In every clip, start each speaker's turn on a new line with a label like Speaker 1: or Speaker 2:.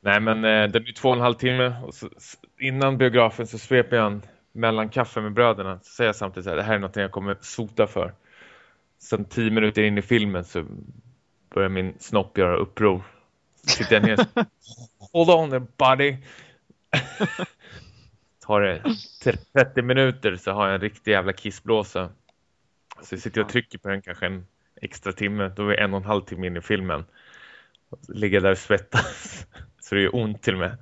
Speaker 1: Nej, men eh, det blir två och en halv timme. Och så, innan biografen så sveper jag en mellan kaffe med bröderna. Så säger jag samtidigt så här, det här är något jag kommer sota för. Sen tio minuter in i filmen så börjar min snopp göra uppror. Så sitter jag ner. Hold on there buddy. Tar det 30 minuter så har jag en riktig jävla kissblåsa. Så jag sitter och trycker på den kanske en extra timme. Då är en och en halv timme in i filmen. Ligger där och svettas. Så det är ont till och med.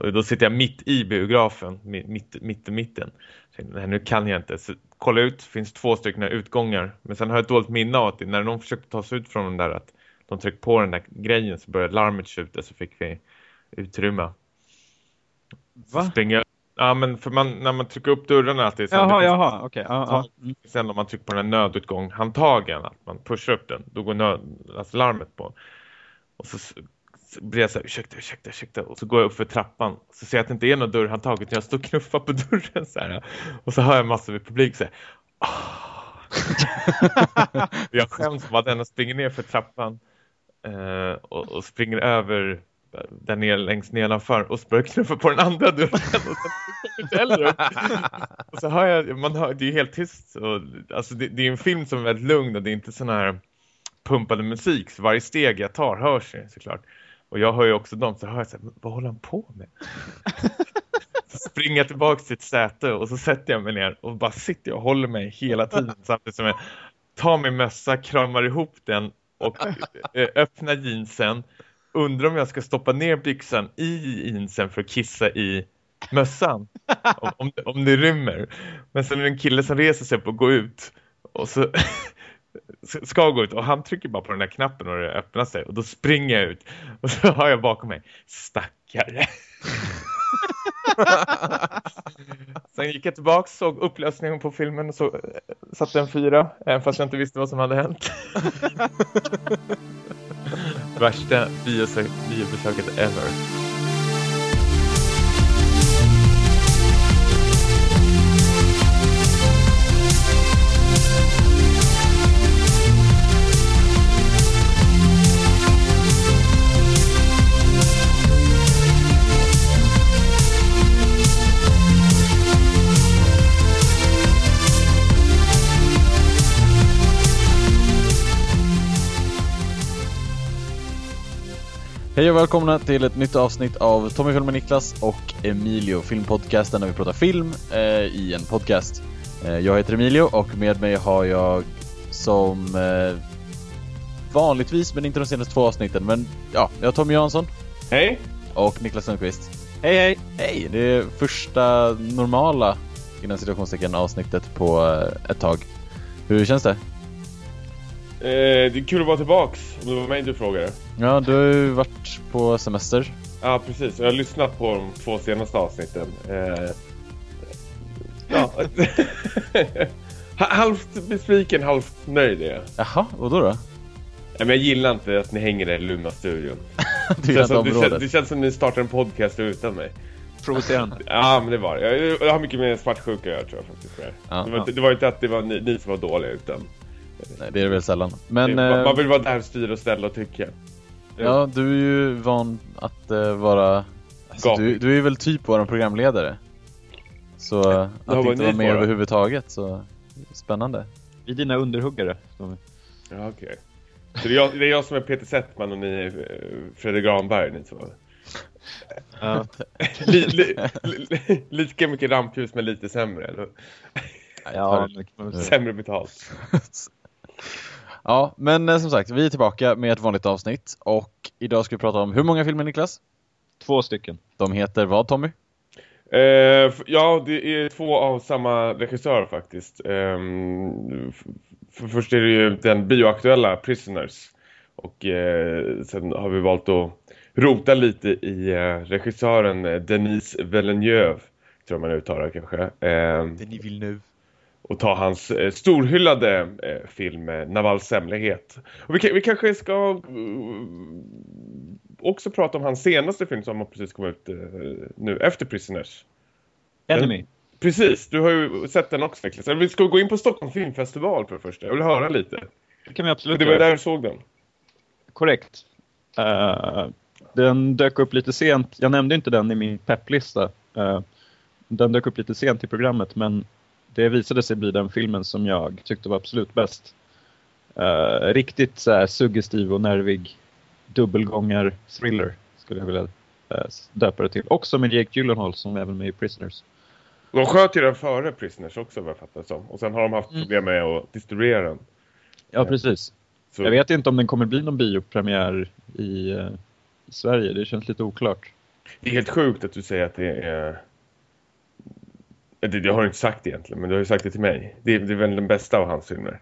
Speaker 1: Och då sitter jag mitt i biografen, mitt, mitt i mitten. Nej, nu kan jag inte. Så kolla ut, det finns två stycken utgångar. Men sen har jag ett dåligt minne av att när någon försökte ta sig ut från den där, att de tryckte på den där grejen så började larmet skjuta så fick vi utrymme.
Speaker 2: Va?
Speaker 1: Springer, ja, men för man, när man trycker upp dörrarna alltid.
Speaker 2: Sen jaha, jaha, okej. Okay.
Speaker 1: Sen om man trycker på den här nödutgång-handtagen, att man pushar upp den, då går nöd, alltså larmet på. Och så blir jag så här, ursäkta, ursäkta, ursäkta. Och så går jag upp för trappan. Så ser jag att det inte är någon dörrhandtag utan jag står och knuffar på dörren så här. Och så hör jag massor med publik så här. Oh. jag skäms bara att den springer ner för trappan. Eh, och, och, springer över där nere längst nedanför och så börjar knuffa på den andra dörren och sen och så hör jag, man hör, det är helt tyst och, alltså det, det, är en film som är väldigt lugn och det är inte sån här pumpade musik så varje steg jag tar hörs såklart och jag hör ju också dem så hör jag så här, vad håller han på med? så springer jag tillbaka till ett säte och så sätter jag mig ner och bara sitter och håller mig hela tiden samtidigt som jag tar min mössa, kramar ihop den och eh, öppnar jeansen. Undrar om jag ska stoppa ner byxan i jeansen för att kissa i mössan. Om, om, om det rymmer. Men sen är det en kille som reser sig upp och går ut. Och så ska gå ut och han trycker bara på den där knappen och det öppnar sig och då springer jag ut och så har jag bakom mig stackare. Sen gick jag tillbaka såg upplösningen på filmen och så satte en fyra även fast jag inte visste vad som hade hänt. Värsta biobesöket ever.
Speaker 2: Hej och välkomna till ett nytt avsnitt av Tommy Film med Niklas och Emilio filmpodcasten där vi pratar film eh, i en podcast. Eh, jag heter Emilio och med mig har jag som eh, vanligtvis, men inte de senaste två avsnitten, men ja, jag har Tommy Jansson.
Speaker 1: Hej!
Speaker 2: Och Niklas Sundqvist.
Speaker 3: Hej hej!
Speaker 2: Hej! Det är första normala, inom situationstecken, avsnittet på eh, ett tag. Hur känns det?
Speaker 1: Eh, det är kul att vara tillbaks, om det var mig du frågade.
Speaker 2: Ja, du har ju varit på semester.
Speaker 1: Ja, precis. Jag har lyssnat på de två senaste avsnitten. Eh, ja. halvt besviken, halvt nöjd är jag.
Speaker 2: Jaha, och då då?
Speaker 1: Ja, men jag gillar inte att ni hänger i Luna-studion.
Speaker 2: det, känns
Speaker 1: som, det, känns, det känns som att ni startar en podcast utan mig.
Speaker 3: Provocerande.
Speaker 1: Ja, men det var det. Jag, jag har mycket mer svartsjuka jag tror jag faktiskt. Ja, det, var, ja. det var inte att det var ni, ni som var dåliga utan
Speaker 2: Nej, det är det väl sällan. Men,
Speaker 1: man, man vill vara där, styra och ställa och tycka.
Speaker 2: Ja, du är ju van att uh, vara... Alltså, du, du är väl typ vår programledare. Så ja, att inte vara med överhuvudtaget, så spännande.
Speaker 3: Vi är dina underhuggare.
Speaker 1: Ja, okej. Okay. Så det är, jag, det är jag som är Peter Settman och ni är eh, Fredrik Granberg, ni två. Uh. li, li, li, lika mycket rampljus men lite sämre, eller?
Speaker 2: Ja,
Speaker 1: sämre betalt.
Speaker 2: Ja, men eh, som sagt, vi är tillbaka med ett vanligt avsnitt och idag ska vi prata om hur många filmer, Niklas?
Speaker 3: Två stycken.
Speaker 2: De heter vad, Tommy?
Speaker 1: Eh, ja, det är två av samma regissör faktiskt. Eh, för först är det ju den bioaktuella Prisoners. Och eh, sen har vi valt att rota lite i eh, regissören eh, Denise Villeneuve. Tror man uttalar kanske. Eh,
Speaker 2: Denis Villeneuve
Speaker 1: och ta hans eh, storhyllade eh, film eh, Navals hemlighet. Och vi, vi kanske ska uh, också prata om hans senaste film som har precis kommit ut uh, nu efter Prisoners.
Speaker 3: Enemy. Den,
Speaker 1: precis, du har ju sett den också Niklas. Vi ska gå in på Stockholm Filmfestival för det första. Jag vill höra lite.
Speaker 3: Det kan vi absolut
Speaker 1: Det var där du såg den.
Speaker 3: Korrekt. Uh, Den dök upp lite sent. Jag nämnde inte den i min pepplista. Eh, Den dök upp lite sent i programmet men det visade sig bli den filmen som jag tyckte var absolut bäst. Eh, riktigt så här suggestiv och nervig dubbelgångar thriller skulle jag vilja eh, döpa det till. Också med Jake Gyllenhaal som är även med i Prisoners.
Speaker 4: De sköt ju den före Prisoners också vad jag fattar som. Och sen har de haft
Speaker 3: Mm.
Speaker 4: problem med att distribuera den.
Speaker 3: Ja, precis.
Speaker 4: Så,
Speaker 3: Jag vet inte om den kommer bli någon biopremiär i, eh, i Sverige. Det känns lite oklart.
Speaker 4: Det är helt sjukt att du säger att det är... Det, det har du inte sagt egentligen, men du har ju sagt det till mig. Det, är- det är väl den bästa av hans filmer.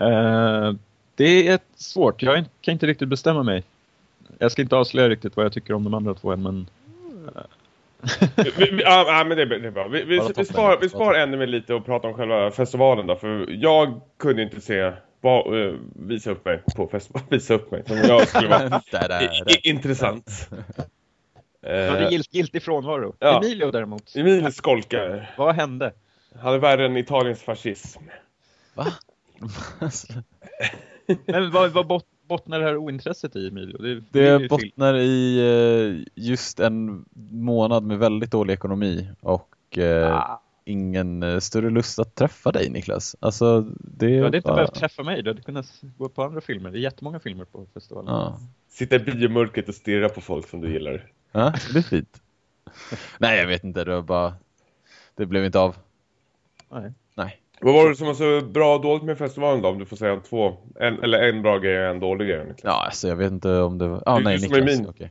Speaker 3: Eh, det är svårt. Jag kan inte riktigt bestämma mig. Jag ska inte avslöja riktigt vad jag tycker om de andra två än, men
Speaker 4: vi, vi, ja, ja, men det är, det är bra. Vi, vi,
Speaker 2: Bara
Speaker 4: vi, spar, vi spar ännu med lite och pratar om själva festivalen då. För jag kunde inte se... Ba, eh, visa upp mig på festivalen. Visa upp mig. Som jag skulle vara i, intressant.
Speaker 3: det är
Speaker 4: Eh,
Speaker 3: gilt, giltig frånvaro.
Speaker 4: ja.
Speaker 3: Emilio däremot.
Speaker 4: Emil skolkar.
Speaker 3: Vad hände?
Speaker 4: Han är värre än Italiens fascism.
Speaker 2: Va?
Speaker 3: Men vad, vad bot, bottnar det här ointresset i Emilio? Det,
Speaker 2: Det
Speaker 3: film.
Speaker 2: bottnar i eh, just en månad med väldigt dålig ekonomi och eh,
Speaker 3: Ah,
Speaker 2: ingen större lust att träffa dig Niklas. Alltså, det
Speaker 3: du hade inte
Speaker 2: bara...
Speaker 3: behövt träffa mig. Du hade kunnat gå på andra filmer. Det är jättemånga filmer på festivalen.
Speaker 2: Ja.
Speaker 4: Sitta i biomörkret och stirra på folk som du gillar.
Speaker 2: Ja, det är fint. Nej, jag vet inte. Det var bara... Det blev inte av.
Speaker 3: Nej.
Speaker 2: Nej.
Speaker 4: Vad var det som var så bra och dåligt med festivalen då? Om du får säga två. En, eller en bra grej och en dålig grej. Niklas.
Speaker 2: Ja, alltså jag vet inte om det var... Ah,
Speaker 4: Du-
Speaker 2: nej, Niklas.
Speaker 4: min.
Speaker 2: Okej.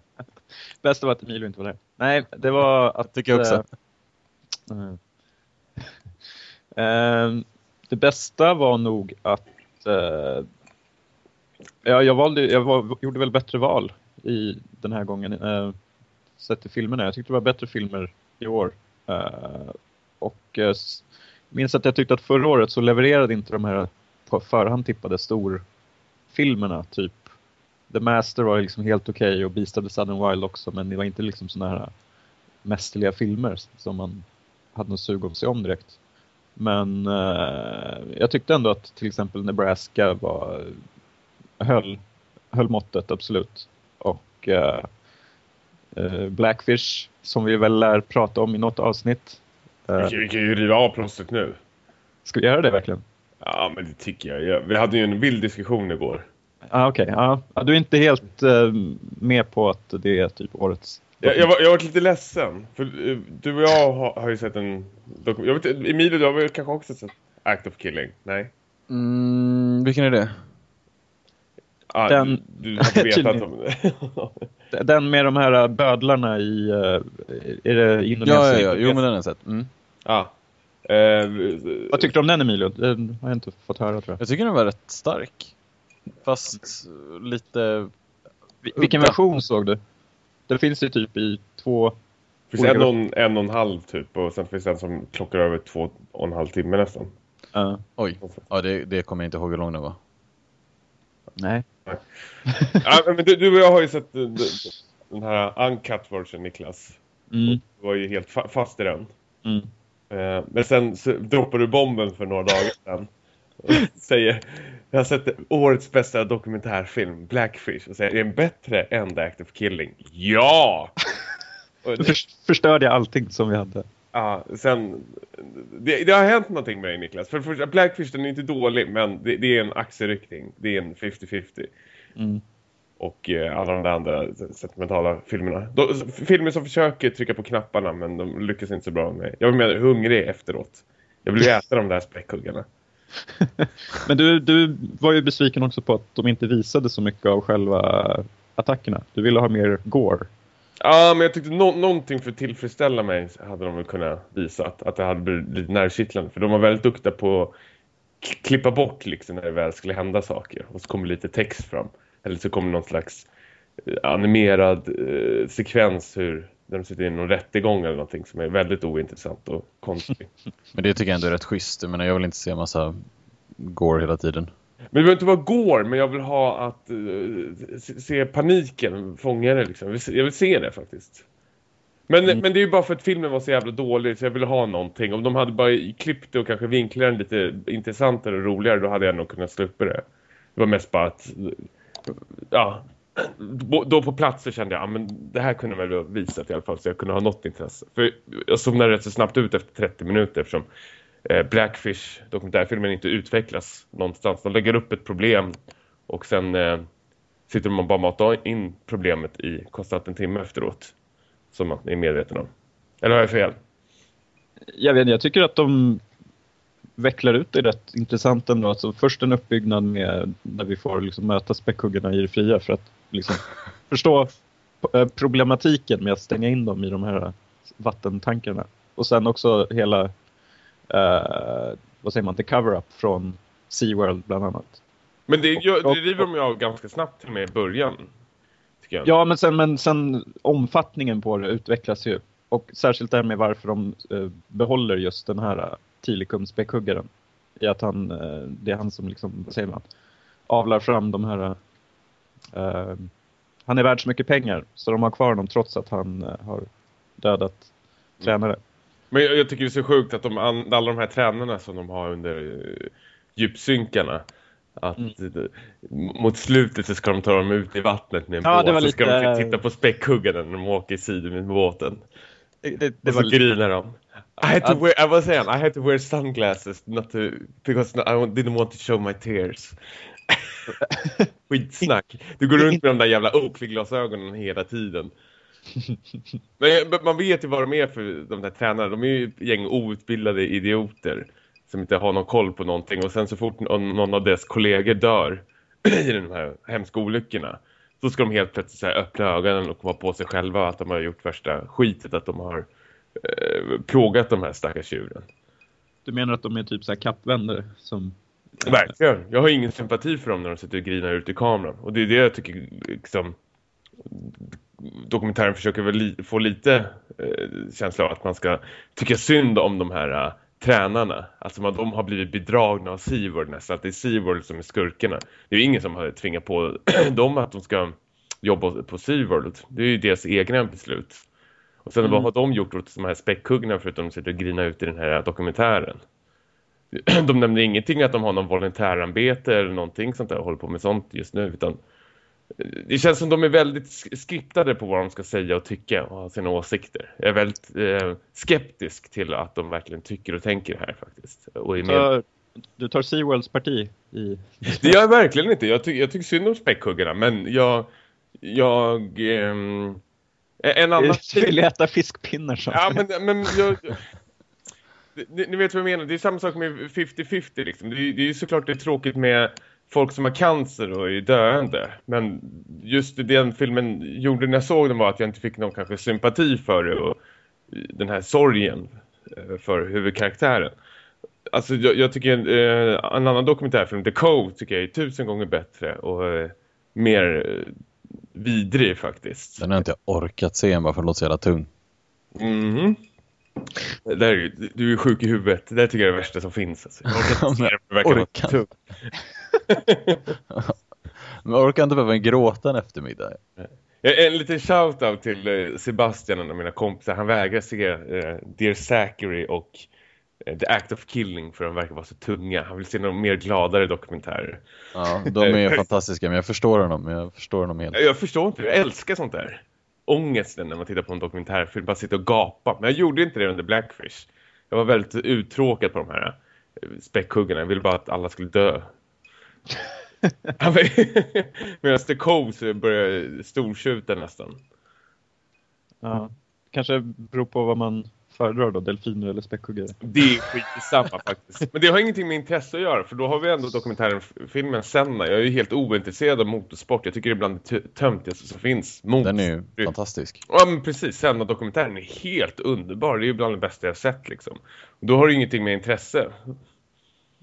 Speaker 3: Bästa var att Emilio inte var där. Nej, det var att...
Speaker 2: Tycker jag också.
Speaker 3: eh, Ehm, det bästa var nog att eh, ja, jag, valde, jag var, gjorde väl bättre val i den här gången eh, sett till filmerna. Jag tyckte det var bättre filmer i år. Eh, och eh, minns att jag tyckte att förra året så levererade inte de här på förhand tippade storfilmerna typ The Master var liksom helt okej och Beast of the Southern Wild också men det var inte liksom såna här mästerliga filmer som man hade något sug om sig om direkt. Men eh, jag tyckte ändå att till exempel Nebraska var, höll, höll måttet absolut. Och eh, eh, Blackfish som vi väl lär prata om i något avsnitt.
Speaker 4: Vi, kan, ju riva av plåstret nu.
Speaker 3: ska vi göra det verkligen?
Speaker 4: Ja, men det tycker jag. Vi hade ju en vild diskussion igår.
Speaker 3: Ah, Okej, ja. Ja, du är inte helt eh, med på att det är typ årets...
Speaker 4: Jag, jag, var, jag var lite ledsen. För eh, du och jag har, har ju sett en... Jag vet, inte, Emilio, du har väl kanske också sett Act of Killing? Nej?
Speaker 2: Mm, vilken är det?
Speaker 4: Ah,
Speaker 3: Den-
Speaker 4: Du, du har vetat
Speaker 3: Tydligen.
Speaker 4: om det.
Speaker 3: Den med de här bödlarna i... eh, är det Indonesien?
Speaker 2: Ja, ja, ja. Jo, men den har jag sett. Mm.
Speaker 4: ah. eh,
Speaker 3: Vad tyckte du om den Emilio? Den har jag inte fått höra tror jag.
Speaker 2: Jag tycker den var rätt stark. Fast lite...
Speaker 3: Vi- Vilken
Speaker 2: Udda.
Speaker 3: version såg du? Det finns ju typ i två...
Speaker 4: Det finns en och, en, en och en halv typ och sen finns det en som klockar över två och en halv timme nästan.
Speaker 3: Uh,
Speaker 2: Oj, ja, det, det kommer jag inte ihåg hur lång den var.
Speaker 3: nej.
Speaker 4: ja, men du, du och jag har ju sett den, den här uncut version Niklas.
Speaker 3: Mm,
Speaker 4: Du var ju helt fa fast i den.
Speaker 3: mm.
Speaker 4: Eh, men sen så droppar du bomben för några dagar sedan. Och säger, jag har sett årets bästa dokumentärfilm, Blackfish. Och säger, är den bättre än The Act of Killing? Ja!
Speaker 3: Då
Speaker 4: det,
Speaker 3: för, förstörde jag allting som vi hade.
Speaker 4: Ja, sen, det, det har hänt någonting med dig Niklas. För det första, Blackfish den är inte dålig, men det, det är en axelryckning. Det är en 50-50.
Speaker 3: Mm.
Speaker 4: Och eh, alla de där andra sentimentala filmerna. De, filmer som försöker trycka på knapparna, men de lyckas inte så bra med. Jag blir mer hungrig efteråt. Jag vill äta de där späckhuggarna.
Speaker 3: Men du, du var ju besviken också på att de inte visade så mycket av själva attackerna. Du ville ha mer gore.
Speaker 4: Ja, men jag tyckte no någonting för att tillfredsställa mig hade de väl kunnat visa att, att det hade blivit lite nervkittlande. För de var väldigt duktiga på att klippa bort liksom när det väl skulle hända saker. Och så kommer lite text fram. Eller så kommer någon slags eh, animerad eh, sekvens hur där de sitter i någon rättegång eller någonting som är väldigt ointressant och konstigt.
Speaker 2: Men det tycker jag ändå är rätt schysst. Jag menar, jag vill inte se en massa gore hela tiden.
Speaker 4: Men det behöver inte vara går, men jag vill ha att eh, se, paniken fånga det liksom. Jag vill, se- det faktiskt. Men,
Speaker 3: Mm.
Speaker 4: men det är ju bara för att filmen var så jävla dålig så jag ville ha någonting. Om de hade bara klippt det och kanske vinklat den lite intressantare och roligare då hade jag nog kunnat slå upp det. Det var mest bara att, ja, då på plats så kände jag att ja, det här kunde man väl visat i alla fall så jag kunde ha något intresse. För jag somnade rätt så snabbt ut efter 30 minuter eftersom Blackfish, dokumentärfilmen, inte utvecklas någonstans. De lägger upp ett problem och sen eh, sitter man bara matar in problemet i konstant en timme efteråt. Som man är medveten om. Eller har jag fel?
Speaker 3: Jag vet jag tycker att de vecklar ut det rätt intressant ändå. Alltså först en uppbyggnad med där vi får liksom möta späckhuggarna i det fria för att liksom förstå eh, problematiken med att stänga in dem i de här vattentankarna. Och sen också hela, vad säger man, the cover-up från SeaWorld bland annat.
Speaker 4: Men det, det river de ju av ganska snabbt till och med i början.
Speaker 3: Ja, men sen, men sen omfattningen på det utvecklas ju. Och särskilt det här med varför de uh, behåller just den här Tilikum späckhuggaren. I att han, uh, det är han som liksom, vad säger man, avlar fram de här... Uh, han är värd så mycket pengar så de har kvar honom trots att han har dödat mm. tränare.
Speaker 4: Men jag, jag, tycker det är så sjukt att de, alla de här tränarna som de har under djupsynkarna att mm. mot slutet så ska de ta dem ut i vattnet med en ja, båt. Så lite... ska de titta på späckhuggaren när de åker i sidor med båten. Det, det, det och så var grinar de. I had to wear, I was saying, I had to wear sunglasses not to, because I didn't want to show my tears. Skitsnack. Du går runt med de där jävla Oakley-glasögonen hela tiden. Men man vet ju vad de är för de där tränarna. De är ju gäng outbildade idioter som inte har någon koll på någonting. Och sen så fort någon av deras kollegor dör i de här hemska olyckorna så ska de helt plötsligt så öppna ögonen och komma på sig själva att de har gjort värsta skitet. Att de har eh, plågat de här stackars djuren.
Speaker 3: Du menar att de är typ så här kappvänder som...
Speaker 4: Verkligen. Jag har ingen sympati för dem när de sitter och grinar ut i kameran. Och det är det jag tycker liksom, dokumentären försöker väl li få lite eh, känsla av att man ska tycka synd om de här tränarna. Alltså att de har blivit bedragna av Seaworld nästan. Att det är Seaworld som är skurkarna. Det är ju ingen som har tvingat på dem att de ska jobba på Seaworld. Det är ju deras egna beslut. Och sen mm. vad har de gjort åt de här späckhuggna förutom att de sitter och grina ut i den här dokumentären? De nämner ingenting att de har någon volontärarbete eller någonting sånt där och håller på med sånt just nu utan det känns som de är väldigt skriptade på vad de ska säga och tycka och ha sina åsikter. Jag är väldigt eh, skeptisk till att de verkligen tycker och tänker här faktiskt. Och är
Speaker 3: med... Du tar Seaworlds parti i...
Speaker 4: Det gör jag verkligen inte. Jag, ty jag tycker synd om späckhuggarna men jag... Jag... Ehm... En annan...
Speaker 3: Du vill äta fiskpinnar så.
Speaker 4: Ja men, men jag... Ni, ni, vet vad jag menar. Det är samma sak med 50-50 liksom. Det, är ju såklart det är tråkigt med folk som har cancer och är döende. Men just den filmen gjorde när jag såg den var att jag inte fick någon kanske sympati för det och den här sorgen eh, för huvudkaraktären. Alltså jag, jag tycker eh, en annan dokumentärfilm, The Code, tycker jag är tusen gånger bättre och eh, mer eh, vidrig faktiskt.
Speaker 2: Den har jag inte orkat se bara för att låta så jävla tung.
Speaker 4: Mhm. Där, du är sjuk i huvudet. Det tycker jag är det värsta som finns. Alltså. Jag orkar inte det verkar orkar.
Speaker 2: Men orkar inte behöva gråta en eftermiddag.
Speaker 4: En liten shoutout till eh, Sebastian, en av mina kompisar. Han vägrar se uh, Dear Zachary och uh, The Act of Killing för de verkar vara så tunga. Han vill se några mer gladare dokumentärer.
Speaker 2: Ja, de är fantastiska men jag förstår honom. Jag förstår honom helt.
Speaker 4: Jag förstår inte, jag älskar sånt där ångesten när man tittar på en dokumentärfilm. Bara sitta och gapa. Men jag gjorde inte det under Blackfish. Jag var väldigt uttråkad på de här eh, späckhuggarna. Jag ville bara att alla skulle dö. Medan The Coves började storskjuta nästan.
Speaker 3: Ja, kanske beror på vad man föredrar då, delfiner eller späckhuggare?
Speaker 4: Det är skitsamma faktiskt. Men det har ingenting med intresse att göra för då har vi ändå dokumentären filmen Senna. Jag är ju helt ointresserad av motorsport. Jag tycker det är bland det töntigaste som finns.
Speaker 2: Motorsport. Den är ju fantastisk.
Speaker 4: Ja men precis, Senna-dokumentären är helt underbar. Det är ju bland det bästa jag sett liksom. då har du ingenting med intresse.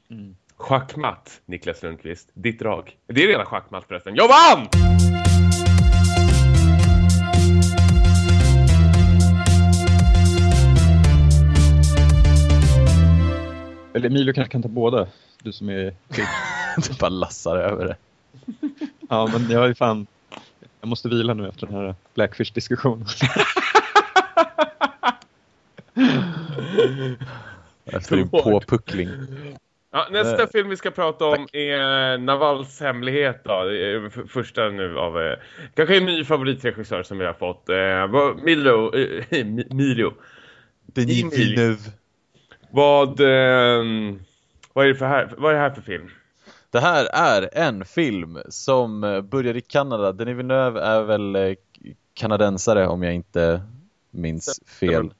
Speaker 4: Mm. Schackmatt, Niklas Lundqvist. Ditt drag. Det är redan schackmatt förresten. Jag vann!
Speaker 3: Eller Emilio kanske kan ta båda. Du som är...
Speaker 2: du bara lassar över det.
Speaker 3: ja, men jag är fan... Jag måste vila nu efter den här Blackfish-diskussionen.
Speaker 2: efter din påpuckling.
Speaker 4: Ja, nästa
Speaker 2: Eh,
Speaker 4: film vi ska prata om är Navals hemlighet då. F- första nu av eh, kanske en ny favoritregissör som vi har fått. Eh, Milo, eh, Mi- Milio.
Speaker 2: Denis. Villeneuve.
Speaker 4: Vad, ehm, vad är det för här, vad är det här för film?
Speaker 2: Det här är en film som eh, börjar i Kanada. Denis Villeneuve är väl eh, kanadensare om jag inte minns fel.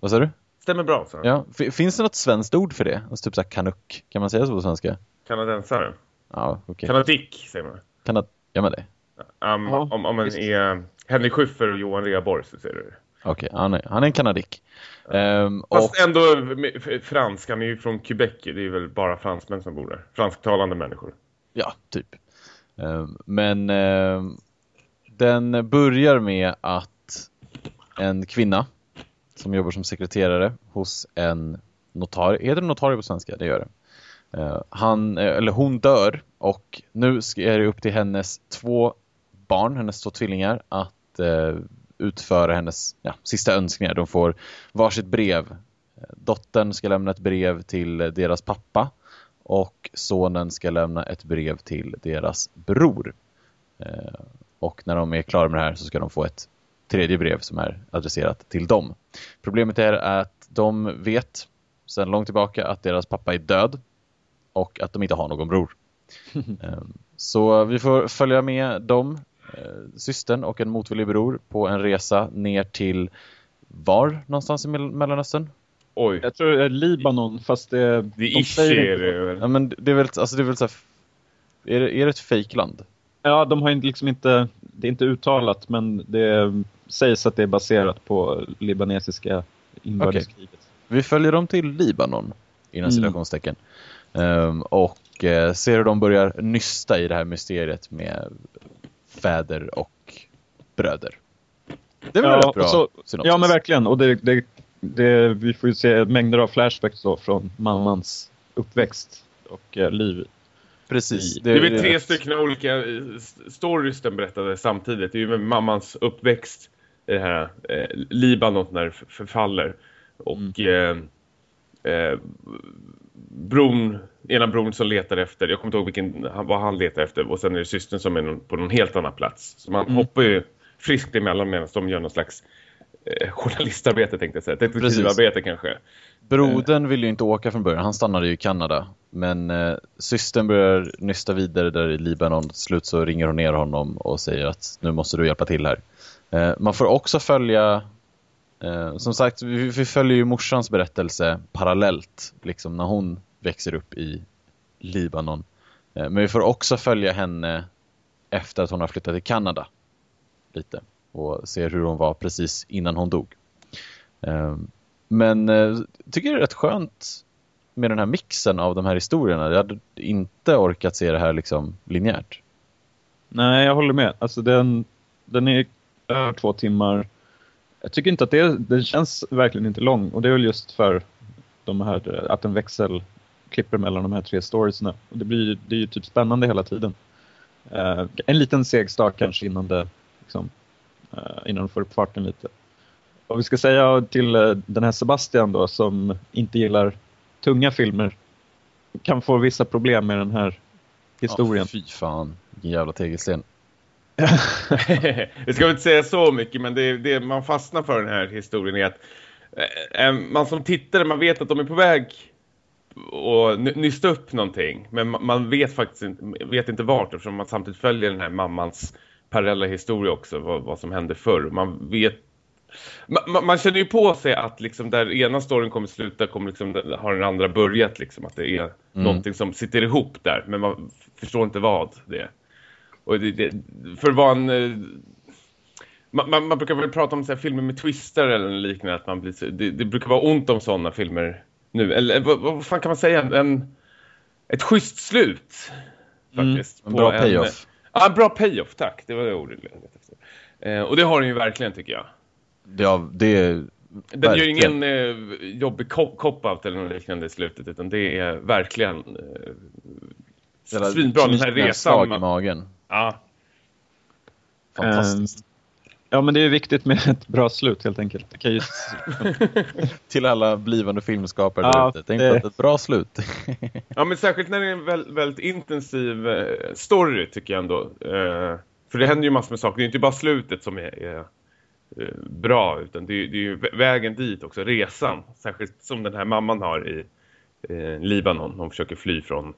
Speaker 2: Vad sa du?
Speaker 4: Stämmer bra så.
Speaker 2: Ja, finns det något svenskt ord för det? Alltså typ såhär kanuck, kan man säga så på svenska?
Speaker 4: Kanadensare.
Speaker 2: Ja, okej.
Speaker 4: Kanadick säger man.
Speaker 2: Kanad... Gör man det?
Speaker 4: Um,
Speaker 3: Ja,
Speaker 4: om, om man
Speaker 3: visst.
Speaker 4: är Henrik Schyffert och Johan Rheborg så säger du det.
Speaker 2: Okej, han, är, han är en kanadick. Ehm, och,
Speaker 4: Fast ändå med- f- fransk, han är ju från Quebec. Det är väl bara fransmän som bor där. Fransktalande människor.
Speaker 2: ja, typ. Ehm, men ehm, den börjar med att en kvinna som jobbar som sekreterare hos en notarie, heter det notarie på svenska? Det gör det. Eh, han, eh, eller hon dör och nu är det upp till hennes två barn, hennes två tvillingar, att eh, utföra hennes ja, sista önskningar. De får varsitt brev. Dottern ska lämna ett brev till deras pappa och sonen ska lämna ett brev till deras bror. Och när de är klara med det här så ska de få ett tredje brev som är adresserat till dem. Problemet är att de vet sedan långt tillbaka att deras pappa är död och att de inte har någon bror. Ehm, Så vi får följa med dem, eh, systern och en motvillig bror på en resa ner till var någonstans i Mell- Mellanöstern?
Speaker 4: Oj,
Speaker 3: Jag tror det är Libanon, fast det...
Speaker 4: det är
Speaker 3: de
Speaker 4: ish
Speaker 3: säger
Speaker 4: är det väl.
Speaker 2: Ja men det är väl, alltså det är väl så här, är det, är det ett fejkland?
Speaker 3: Ja, de har liksom inte... Det är inte uttalat, men det sägs att det är baserat på libanesiska inbördeskriget.
Speaker 2: Vi följer dem till Libanon, inom
Speaker 3: Mm.
Speaker 2: citationstecken. Ehm, och eh, ser hur de börjar nysta i det här mysteriet med fäder och bröder. Det är väl
Speaker 3: Ja,
Speaker 2: rätt bra
Speaker 3: så-
Speaker 2: synopsis.
Speaker 3: Ja, men verkligen. Och det, det, det, vi får ju se mängder av flashbacks då från mammans uppväxt och eh, liv.
Speaker 2: Precis.
Speaker 4: Det är väl
Speaker 2: det-
Speaker 4: tre stycken olika stories den berättade samtidigt. Det är ju med mammans uppväxt i det här eh, Libanon när det förfaller. Och eh, eh, bron, ena bron som letar efter, jag kommer inte ihåg vilken, vad han letar efter. Och sen är det systern som är på någon helt annan plats. Så man
Speaker 3: Mm.
Speaker 4: hoppar ju friskt emellan medan de gör någon slags eh, journalistarbete tänkte jag säga. Detektivarbete kanske.
Speaker 2: Brodern vill ju inte åka från början, han stannade ju i Kanada. Men eh, systern börjar nysta vidare där i Libanon. Till slut så ringer hon ner honom och säger att nu måste du hjälpa till här. Eh, man får också följa, eh, som sagt, vi, vi följer ju morsans berättelse parallellt, liksom när hon växer upp i Libanon. Eh, men vi får också följa henne efter att hon har flyttat till Kanada. Lite. Och ser hur hon var precis innan hon dog. Ehm, men jag tycker det är rätt skönt med den här mixen av de här historierna. Jag hade inte orkat se det här liksom linjärt.
Speaker 3: Nej, jag håller med. Alltså den, den är över två timmar. Jag tycker inte att det, den känns verkligen inte lång. Och det är väl just för de här, att en växel klipper mellan de här tre storiesna. Och det blir det är ju typ spännande hela tiden. Eh, en liten seg start kanske innan det liksom, innan de får upp farten lite. Och vi ska säga till eh, den här Sebastian då som inte gillar tunga filmer kan få vissa problem med den här historien.
Speaker 2: Ja, fy fan, vilken jävla tegelsten.
Speaker 4: det ska vi inte säga så mycket, men det, det man fastnar för den här historien är att eh, eh, man som tittare, man vet att de är på väg och ny- nysta upp någonting. Men ma- man vet faktiskt inte, vet inte vart eftersom man samtidigt följer den här mammans parallella historia också, vad, vad som hände förr. Man vet man, man- känner ju på sig att liksom där ena storyn kommer sluta kommer liksom, har den andra börjat liksom, att det är någonting som sitter ihop där men man förstår inte vad det är. Och det, det, för vara en eh, man, man, man brukar väl prata om så här, filmer med twister eller liknande att man blir, det, det brukar vara ont om sådana filmer nu eller vad, vad fan kan man säga en, ett schysst slut faktiskt.
Speaker 2: En
Speaker 4: på
Speaker 2: bra payoff.
Speaker 4: Ja, bra payoff, tack. Det var det ordet. Eh, och det har den ju verkligen tycker jag.
Speaker 2: Ja, det är
Speaker 4: Den gör ingen eh, jobbig cop- cop-out eller något liknande i slutet utan det är verkligen eh, svinbra den här resan.
Speaker 2: i
Speaker 4: Man,
Speaker 2: magen.
Speaker 4: ja,
Speaker 2: Fantastiskt.
Speaker 3: Ja, men det är viktigt med ett bra slut helt enkelt. Det kan ju...
Speaker 2: Till alla blivande filmskapare
Speaker 3: Ja,
Speaker 2: där ute. Tänk
Speaker 3: det-
Speaker 2: på ett bra slut.
Speaker 4: Ja, men särskilt när det är en väl, väldigt intensiv eh, story tycker jag ändå. Eh, för det händer ju massor med saker. Det är inte bara slutet som är, är eh, bra, utan det är, det är ju vä- vägen dit också, resan. Särskilt som den här mamman har i eh, Libanon. Hon försöker fly från...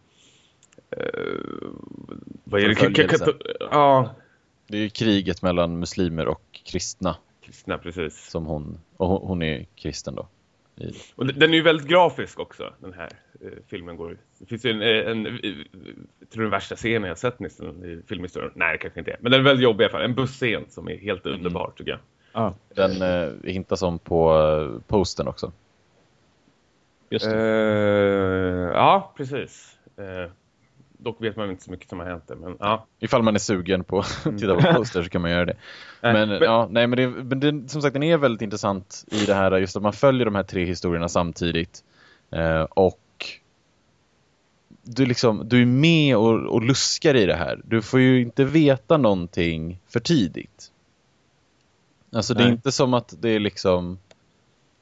Speaker 4: Eh, vad är det? Ja,
Speaker 2: Det är ju kriget mellan muslimer och kristna
Speaker 4: kristna, precis.
Speaker 2: som hon, och hon, hon är kristen då. I,
Speaker 4: Och den är ju väldigt grafisk också, den här eh, filmen går. Det finns ju en, eh, en, eh, jag tror den värsta scenen jag sett nästan i filmhistorien. Nej, kanske inte är. Men den är väldigt jobbig i alla fall. En busscen som är helt underbar tycker jag.
Speaker 3: Ja,
Speaker 2: den eh, hintas om på eh, posten också.
Speaker 3: just
Speaker 4: Eh,
Speaker 3: det.
Speaker 4: ja, precis. Eh, dock vet man inte så mycket som har hänt där, men ja.
Speaker 2: Ifall man är sugen på att titta på poster så kan man göra det.
Speaker 4: Nej,
Speaker 2: Men,
Speaker 4: men-
Speaker 2: ja, nej, men, det, men det, som sagt, den är väldigt intressant i det här just att man följer de här tre historierna samtidigt. Eh, och du, liksom, du är med och, och luskar i det här. Du får ju inte veta någonting för tidigt. Alltså det är
Speaker 4: Nej.
Speaker 2: inte som att det är liksom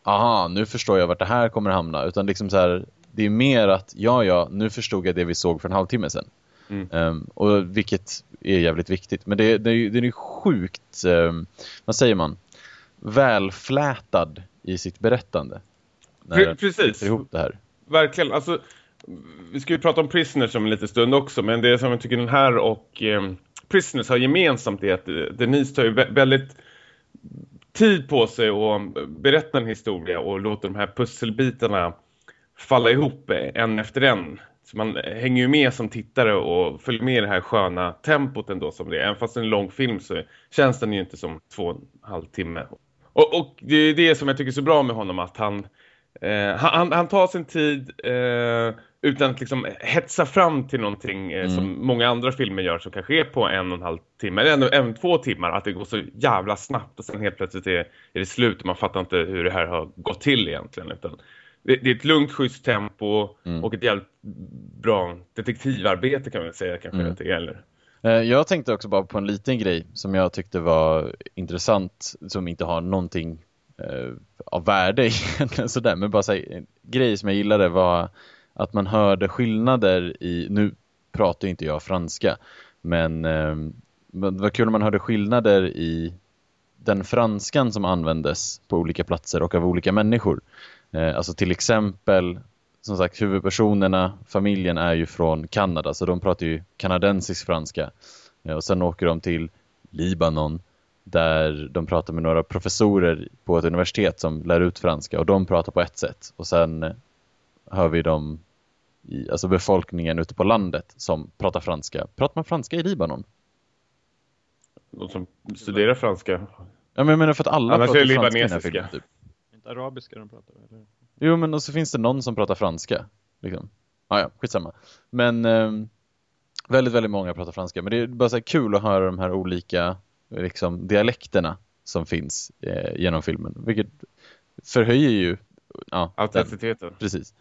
Speaker 2: aha, nu förstår jag vart det här kommer hamna. Utan liksom så här, det är mer att ja, ja, nu förstod jag det vi såg för en halvtimme sedan.
Speaker 4: Mm.
Speaker 2: Ehm, och vilket är jävligt viktigt. Men det, det, den är ju sjukt, um, vad säger man, välflätad i sitt berättande. När
Speaker 4: precis.
Speaker 2: ihop det här.
Speaker 4: Verkligen, alltså vi ska ju prata om Prisoners om en liten stund också, men det som jag tycker den här och eh, Prisoners har gemensamt är att eh, Denise tar ju vä- väldigt tid på sig att berätta en historia och låter de här pusselbitarna falla ihop eh, en efter en. Så man hänger ju med som tittare och följer med i det här sköna tempot ändå som det är. Även fast det är en lång film så känns den ju inte som två och en halv timme. Och, och det är det som jag tycker är så bra med honom att han Eh, han, han tar sin tid eh, utan att liksom hetsa fram till någonting eh,
Speaker 2: Mm.
Speaker 4: som många andra filmer gör som kanske är på en och en halv timme eller även, även två timmar. Att det går så jävla snabbt och sen helt plötsligt är, är det slut och man fattar inte hur det här har gått till egentligen. Utan det, det är ett lugnt, schysst tempo
Speaker 2: Mm.
Speaker 4: och ett jävligt bra detektivarbete kan man säga kanske
Speaker 2: Mm.
Speaker 4: att det gäller.
Speaker 2: Eh, Jag tänkte också bara på en liten grej som jag tyckte var intressant som inte har någonting eh, av värde egentligen sådär. Men bara så här, en grej som jag gillade var att man hörde skillnader i, nu pratar inte jag franska, men, eh, det var kul när man hörde skillnader i den franskan som användes på olika platser och av olika människor. Eh, alltså till exempel, som sagt, huvudpersonerna, familjen är ju från Kanada, så de pratar ju kanadensisk franska. Eh, och sen åker de till Libanon, där de pratar med några professorer på ett universitet som lär ut franska och de pratar på ett sätt. Och sen eh, hör vi dem, i, alltså befolkningen ute på landet som pratar franska. Pratar man franska i Libanon?
Speaker 4: De som studerar franska.
Speaker 2: Ja, men jag menar för att alla
Speaker 4: Annars
Speaker 2: pratar
Speaker 4: är det
Speaker 2: franska den här
Speaker 4: libanesiska.
Speaker 2: filmen, typ.
Speaker 3: Arabiska de pratar eller?
Speaker 2: Jo, men och så finns det någon som pratar franska. Liksom. Ah, ja, skitsamma. Men ehm, väldigt, väldigt många pratar franska. Men det är bara så här kul att höra de här olika liksom, dialekterna som finns eh, genom filmen. Vilket förhöjer ju ja,
Speaker 4: Autenticiteten.
Speaker 2: precis.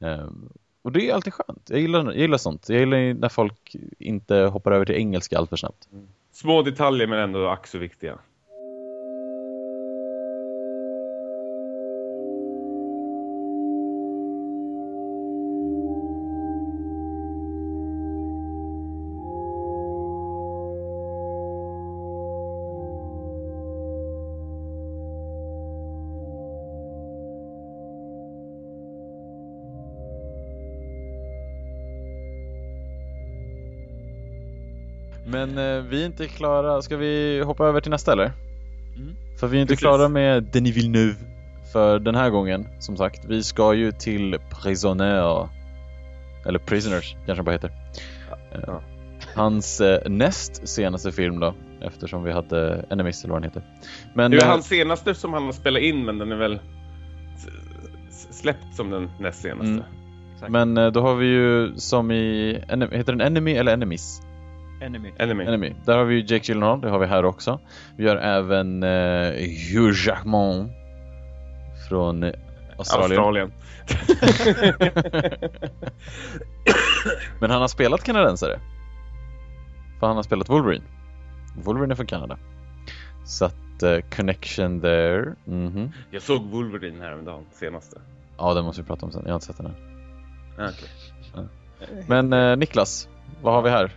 Speaker 2: Ehm, och det är alltid skönt. Jag gillar, jag gillar sånt. Jag gillar när folk inte hoppar över till engelska allt för snabbt.
Speaker 4: Små detaljer men ändå ack så viktiga.
Speaker 2: Men eh, vi är inte klara. Ska vi hoppa över till nästa eller?
Speaker 3: Mm.
Speaker 2: För vi är inte
Speaker 4: Precis.
Speaker 2: klara med Denis Villeneuve för den här gången, som sagt. Vi ska ju till Prisonnier. Eller Prisoners, kanske bara heter. Eh,
Speaker 4: Ja.
Speaker 2: Hans eh, näst senaste film då, eftersom vi hade Enemies eller vad den heter. Men,
Speaker 4: Det är
Speaker 2: eh,
Speaker 4: hans senaste som han har spelat in men den är väl släppt som den näst senaste.
Speaker 2: Mm. Men eh, då har vi ju som i, heter den Enemy eller Enemies?
Speaker 3: Enemy.
Speaker 4: Enemy.
Speaker 2: Enemy. Där har vi ju Jake Gyllenhaal, det har vi här också. Vi har även eh, Hugh Jackman från eh, Australien.
Speaker 4: Australien.
Speaker 2: Men han har spelat kanadensare. För han har spelat Wolverine. Wolverine är från Kanada. Så att lite connection there. Mhm.
Speaker 4: Jag såg Wolverine häromdagen, senaste.
Speaker 2: Ja, den måste vi prata om sen. Jag har inte sett den än.
Speaker 4: Ah, okej.
Speaker 2: Men eh, Niklas, vad har vi här?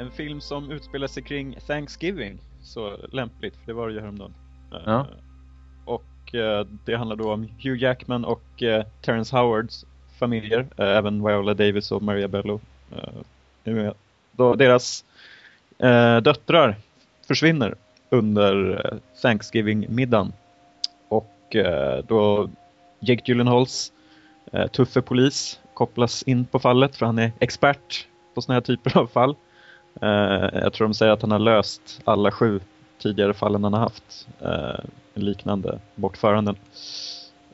Speaker 3: Eh, en film som utspelar sig kring Thanksgiving. Så lämpligt, för det var det ju häromdagen. Eh,
Speaker 2: Ja.
Speaker 3: Och eh, det handlar då om Hugh Jackman och uh, Terrence Howards familjer. eh, även Viola Davis och Maria Bello. eh. Då deras eh, döttrar försvinner under eh, Thanksgiving-middagen. Och eh, då Jake Gyllenhaals eh, tuffe polis kopplas in på fallet för han är expert på såna här typer av fall. Eh, jag tror de säger att han har löst alla sju tidigare fallen han har haft. Eh, liknande bortföranden.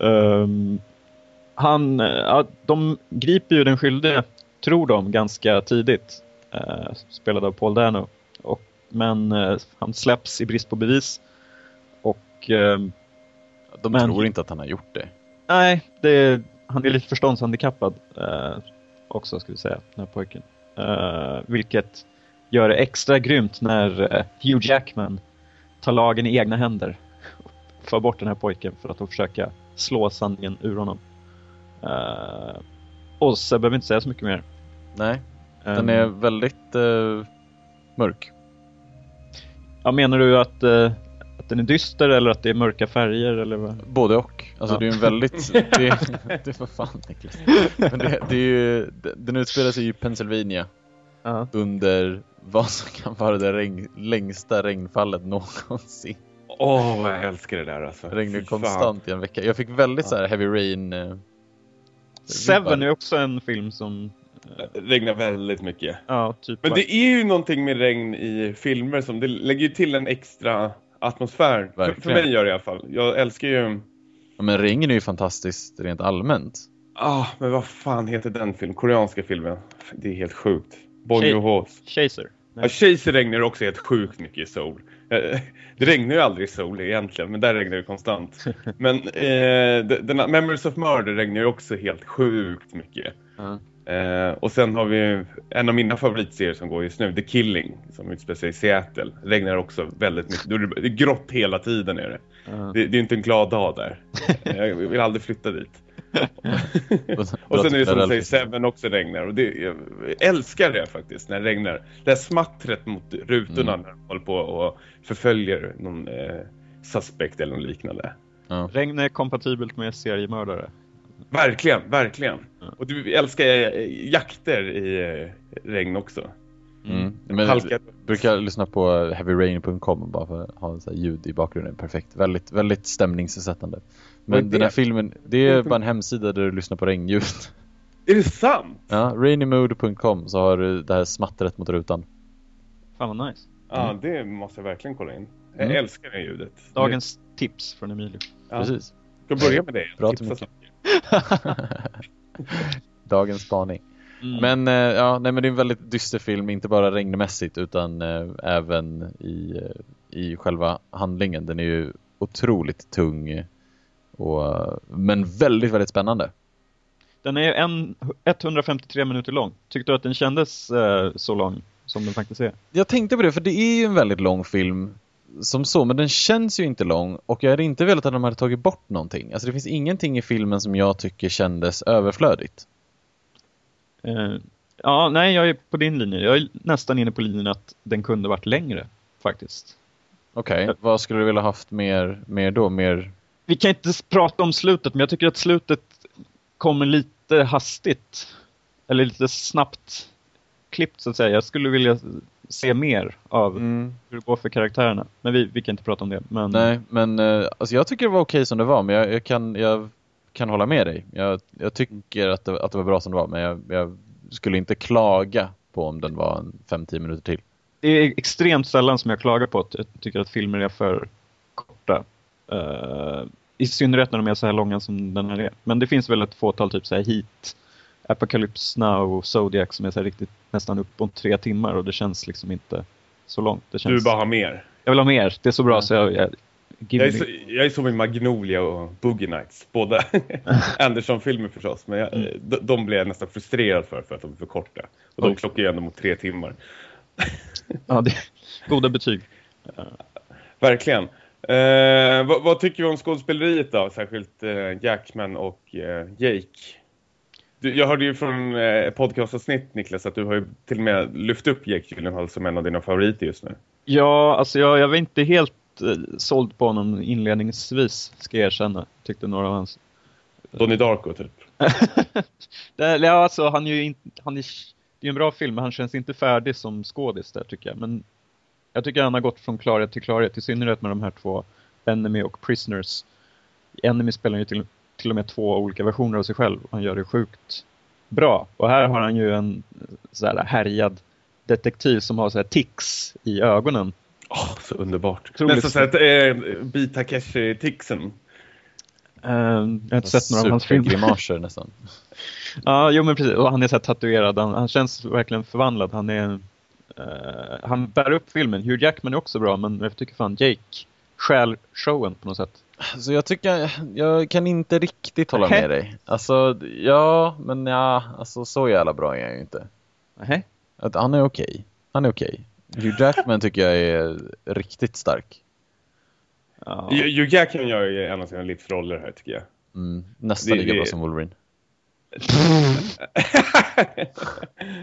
Speaker 3: Ehm, han, eh, ja, de griper ju den skyldige, tror de, ganska tidigt. Spelad av Paul Dano. Och, men han släpps i brist på bevis. Och ehm,
Speaker 2: De
Speaker 3: Men-
Speaker 2: tror inte att han har gjort det.
Speaker 3: Nej, det, han är lite förståndshandikappad eh, också ska vi säga, den här pojken. Eh, vilket gör det extra grymt när eh, Hugh Jackman tar lagen i egna händer och för bort den här pojken för att försöka slå sanningen ur honom. Eh, och så behöver inte säga så mycket mer.
Speaker 2: Nej, den
Speaker 3: Ehm,
Speaker 2: är väldigt eh, mörk.
Speaker 3: ja, menar du att, eh, att den är dyster eller att det är mörka färger eller vad?
Speaker 2: Både och. Alltså
Speaker 3: Ja.
Speaker 2: det är en väldigt... Det, det är för fan Niklas. Men det, det är ju, den utspelar sig i Pennsylvania
Speaker 3: Ja.
Speaker 2: under vad som kan vara det regn, längsta regnfallet någonsin.
Speaker 4: Åh, vad jag älskar det där alltså.
Speaker 2: Det
Speaker 4: fan.
Speaker 2: konstant i en vecka. Jag fick väldigt så här heavy rain. Eh,
Speaker 3: Seven är också en film som,
Speaker 4: Det regnar väldigt mycket.
Speaker 3: ja, typ
Speaker 4: Men det är ju någonting med regn i filmer som det lägger ju till en extra atmosfär. För, för
Speaker 2: Verkligen.
Speaker 4: mig gör det i alla fall. Jag älskar ju...
Speaker 2: ja, men regn är ju fantastiskt rent allmänt.
Speaker 4: Ah, men vad fan heter den film? Koreanska filmen. Det är helt sjukt. Bong
Speaker 3: Tjej-
Speaker 4: Joon-ho.
Speaker 3: Chaser.
Speaker 4: Ja, Chaser regnar också helt sjukt mycket i Seoul. Eh, Det regnar ju aldrig i Seoul egentligen, men där regnar det konstant. Men eh, den, den, Memories of Murder regnar ju också helt sjukt mycket. Eh, och sen har vi en av mina favoritserier som går just nu, The Killing, som utspelar sig i Seattle. Regnar också väldigt mycket. Det, det är grått hela tiden är det.
Speaker 3: Ja.
Speaker 4: Det, det är inte en glad dag där. Jag vill aldrig flytta dit. och sen är det som du säger. Seven också regnar. Och det, jag älskar det faktiskt när det regnar. Det här smattret mot rutorna
Speaker 2: Mm.
Speaker 4: när de håller på och förföljer någon eh, suspect eller något liknande.
Speaker 2: Ja.
Speaker 3: Regn är kompatibelt med seriemördare.
Speaker 4: Verkligen, verkligen.
Speaker 3: Ja.
Speaker 4: Och du älskar eh, jakter i eh, regn också.
Speaker 2: Mm. Men
Speaker 4: Halka.
Speaker 2: brukar lyssna på heavyrain.com bara för att ha så här ljud i bakgrunden. Perfekt. Väldigt, väldigt stämningssättande. Men den här
Speaker 4: det?
Speaker 2: filmen, det är bara en hemsida där du lyssnar på regnljud.
Speaker 4: Är det sant?
Speaker 2: Ja, rainymood.com så har du det här smattret mot rutan.
Speaker 3: Fan vad nice.
Speaker 4: Ja, det måste jag verkligen kolla in. Jag
Speaker 2: Mm.
Speaker 4: älskar det ljudet.
Speaker 3: Dagens tips från Emilio.
Speaker 4: ja.
Speaker 2: Precis.
Speaker 4: Ska börja med det.
Speaker 2: Bra till. Dagens spaning.
Speaker 3: Mm.
Speaker 2: Men, eh, ja, nej, men det är en väldigt dyster film, inte bara regnmässigt utan eh, även i, eh, i själva handlingen. Den är ju otroligt tung och, men väldigt, väldigt spännande.
Speaker 3: Den är en, 153 minuter lång. Tyckte du att den kändes eh, så lång som den faktiskt är?
Speaker 2: Jag tänkte på det, för det är ju en väldigt lång film som så, men den känns ju inte lång och jag hade inte velat att de hade tagit bort någonting. Alltså det finns ingenting i filmen som jag tycker kändes överflödigt.
Speaker 3: Eh, ja, nej, jag är på din linje. Jag är nästan inne på linjen att den kunde varit längre, faktiskt.
Speaker 2: Okej,
Speaker 3: Ja.
Speaker 2: vad skulle du vilja haft mer, mer då? Mer...
Speaker 3: Vi kan inte prata om slutet, men jag tycker att slutet kommer lite hastigt. Eller lite snabbt klippt, så att säga. Jag skulle vilja se mer av
Speaker 2: Mm.
Speaker 3: hur det går för karaktärerna. Men vi, vi kan inte prata om det. Men
Speaker 2: Nej, men eh, alltså jag tycker det var okej som det var, men jag, jag, kan, jag kan hålla med dig. Jag, jag tycker att det, att det var bra som det var, men jag, jag skulle inte klaga på om den var en 5-10 minuter till.
Speaker 3: det är extremt sällan som jag klagar på att jag tycker att filmer är för korta. Eh, I synnerhet när de är så här långa som den här är. Men det finns väl ett fåtal, typ så här Heat, Apocalypse Now och Zodiac som är så riktigt nästan upp på tre timmar och det känns liksom inte så långt. Det
Speaker 4: Du
Speaker 3: känns...
Speaker 4: vill bara ha mer.
Speaker 3: Jag vill ha mer, det är så bra
Speaker 2: Ja.
Speaker 3: så jag... jag
Speaker 4: Jag är, så, jag är så med Magnolia och Boogie Nights. Båda Anderson-filmer förstås. Men jag,
Speaker 3: Mm.
Speaker 4: de, de blir jag nästan frustrerad för, för att de är för korta. Och de
Speaker 3: Oj.
Speaker 4: klockar ju ändå mot tre timmar.
Speaker 3: Ja, det... Goda betyg.
Speaker 4: verkligen. Eh, vad, vad, tycker vi om skådespeleriet då? Särskilt eh, Jackman och eh, Jake. Du, jag hörde ju från eh, podcastavsnitt Niklas att du har ju till och med lyft upp Jake Gyllenhaal som en av dina favoriter just nu.
Speaker 3: Ja, alltså jag, jag var inte helt eh, såld på honom inledningsvis, ska jag erkänna. Tyckte några av hans...
Speaker 4: Donnie Darko typ.
Speaker 3: det, ja, alltså han är ju inte... Han är, det är en bra film, men han känns inte färdig som skådis där tycker jag. Men jag tycker han har gått från klarhet till klarhet, i synnerhet med de här två Enemy och Prisoners. Enemy spelar ju till, till och med två olika versioner av sig själv. Han gör det sjukt bra. Och här har han ju en så här härjad detektiv som har så här tics i ögonen.
Speaker 4: Oh, så underbart. Nästan så att det är Bita Takeshi-ticsen.
Speaker 3: Uh, jag har inte sett några av hans filmer.
Speaker 2: nästan.
Speaker 3: ja, jo men precis. Och han är så tatuerad. Han, han känns verkligen förvandlad. Han är Uh, han bär upp filmen. Hugh Jackman är också bra, men jag tycker fan Jake stjäl showen på något sätt.
Speaker 2: Alltså jag tycker, jag kan inte riktigt hålla med dig. Alltså, ja, men ja, alltså så jävla bra är han ju inte.
Speaker 3: Nej.
Speaker 2: Att han är okej. Okay. Han är okej. Okay. Hugh Jackman tycker jag är riktigt stark.
Speaker 4: Ja. Hugh Jackman gör ju en av sina livsroller här tycker jag.
Speaker 2: Mm, nästan lika bra som Wolverine.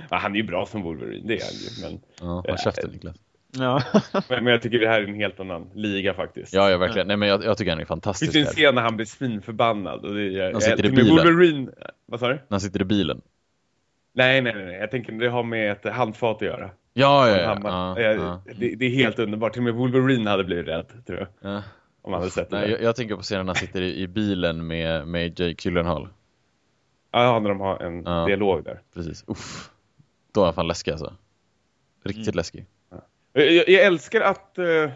Speaker 4: Ja, han är ju bra som Wolverine, det är han ju. Men,
Speaker 2: ja, håll käften Niklas.
Speaker 3: Ja.
Speaker 4: men, men, jag tycker det här är en helt annan liga faktiskt.
Speaker 2: Ja, ja verkligen. Nej, men jag, jag tycker han är fantastisk.
Speaker 4: Det finns en scen när han blir svinförbannad. Och det, jag,
Speaker 2: han sitter jag, i bilen.
Speaker 4: Wolverine, vad sa du? När
Speaker 2: han sitter i bilen.
Speaker 4: Nej, nej, nej. Jag tänker det har med ett handfat att göra.
Speaker 2: Ja, ja, ja. ja, ja.
Speaker 4: Det, det, är helt underbart. Till och med Wolverine hade blivit rädd, tror jag. Ja. Om han hade sett det.
Speaker 2: Nej, jag, jag, tänker på scenen när han sitter i, i bilen med, med Jake Gyllenhaal.
Speaker 4: Ja, när de har en ja, dialog där.
Speaker 2: Precis. Uff. Då är han fan läskig alltså. Riktigt mm. läskig.
Speaker 4: Ja. Jag, jag, älskar att... Äh,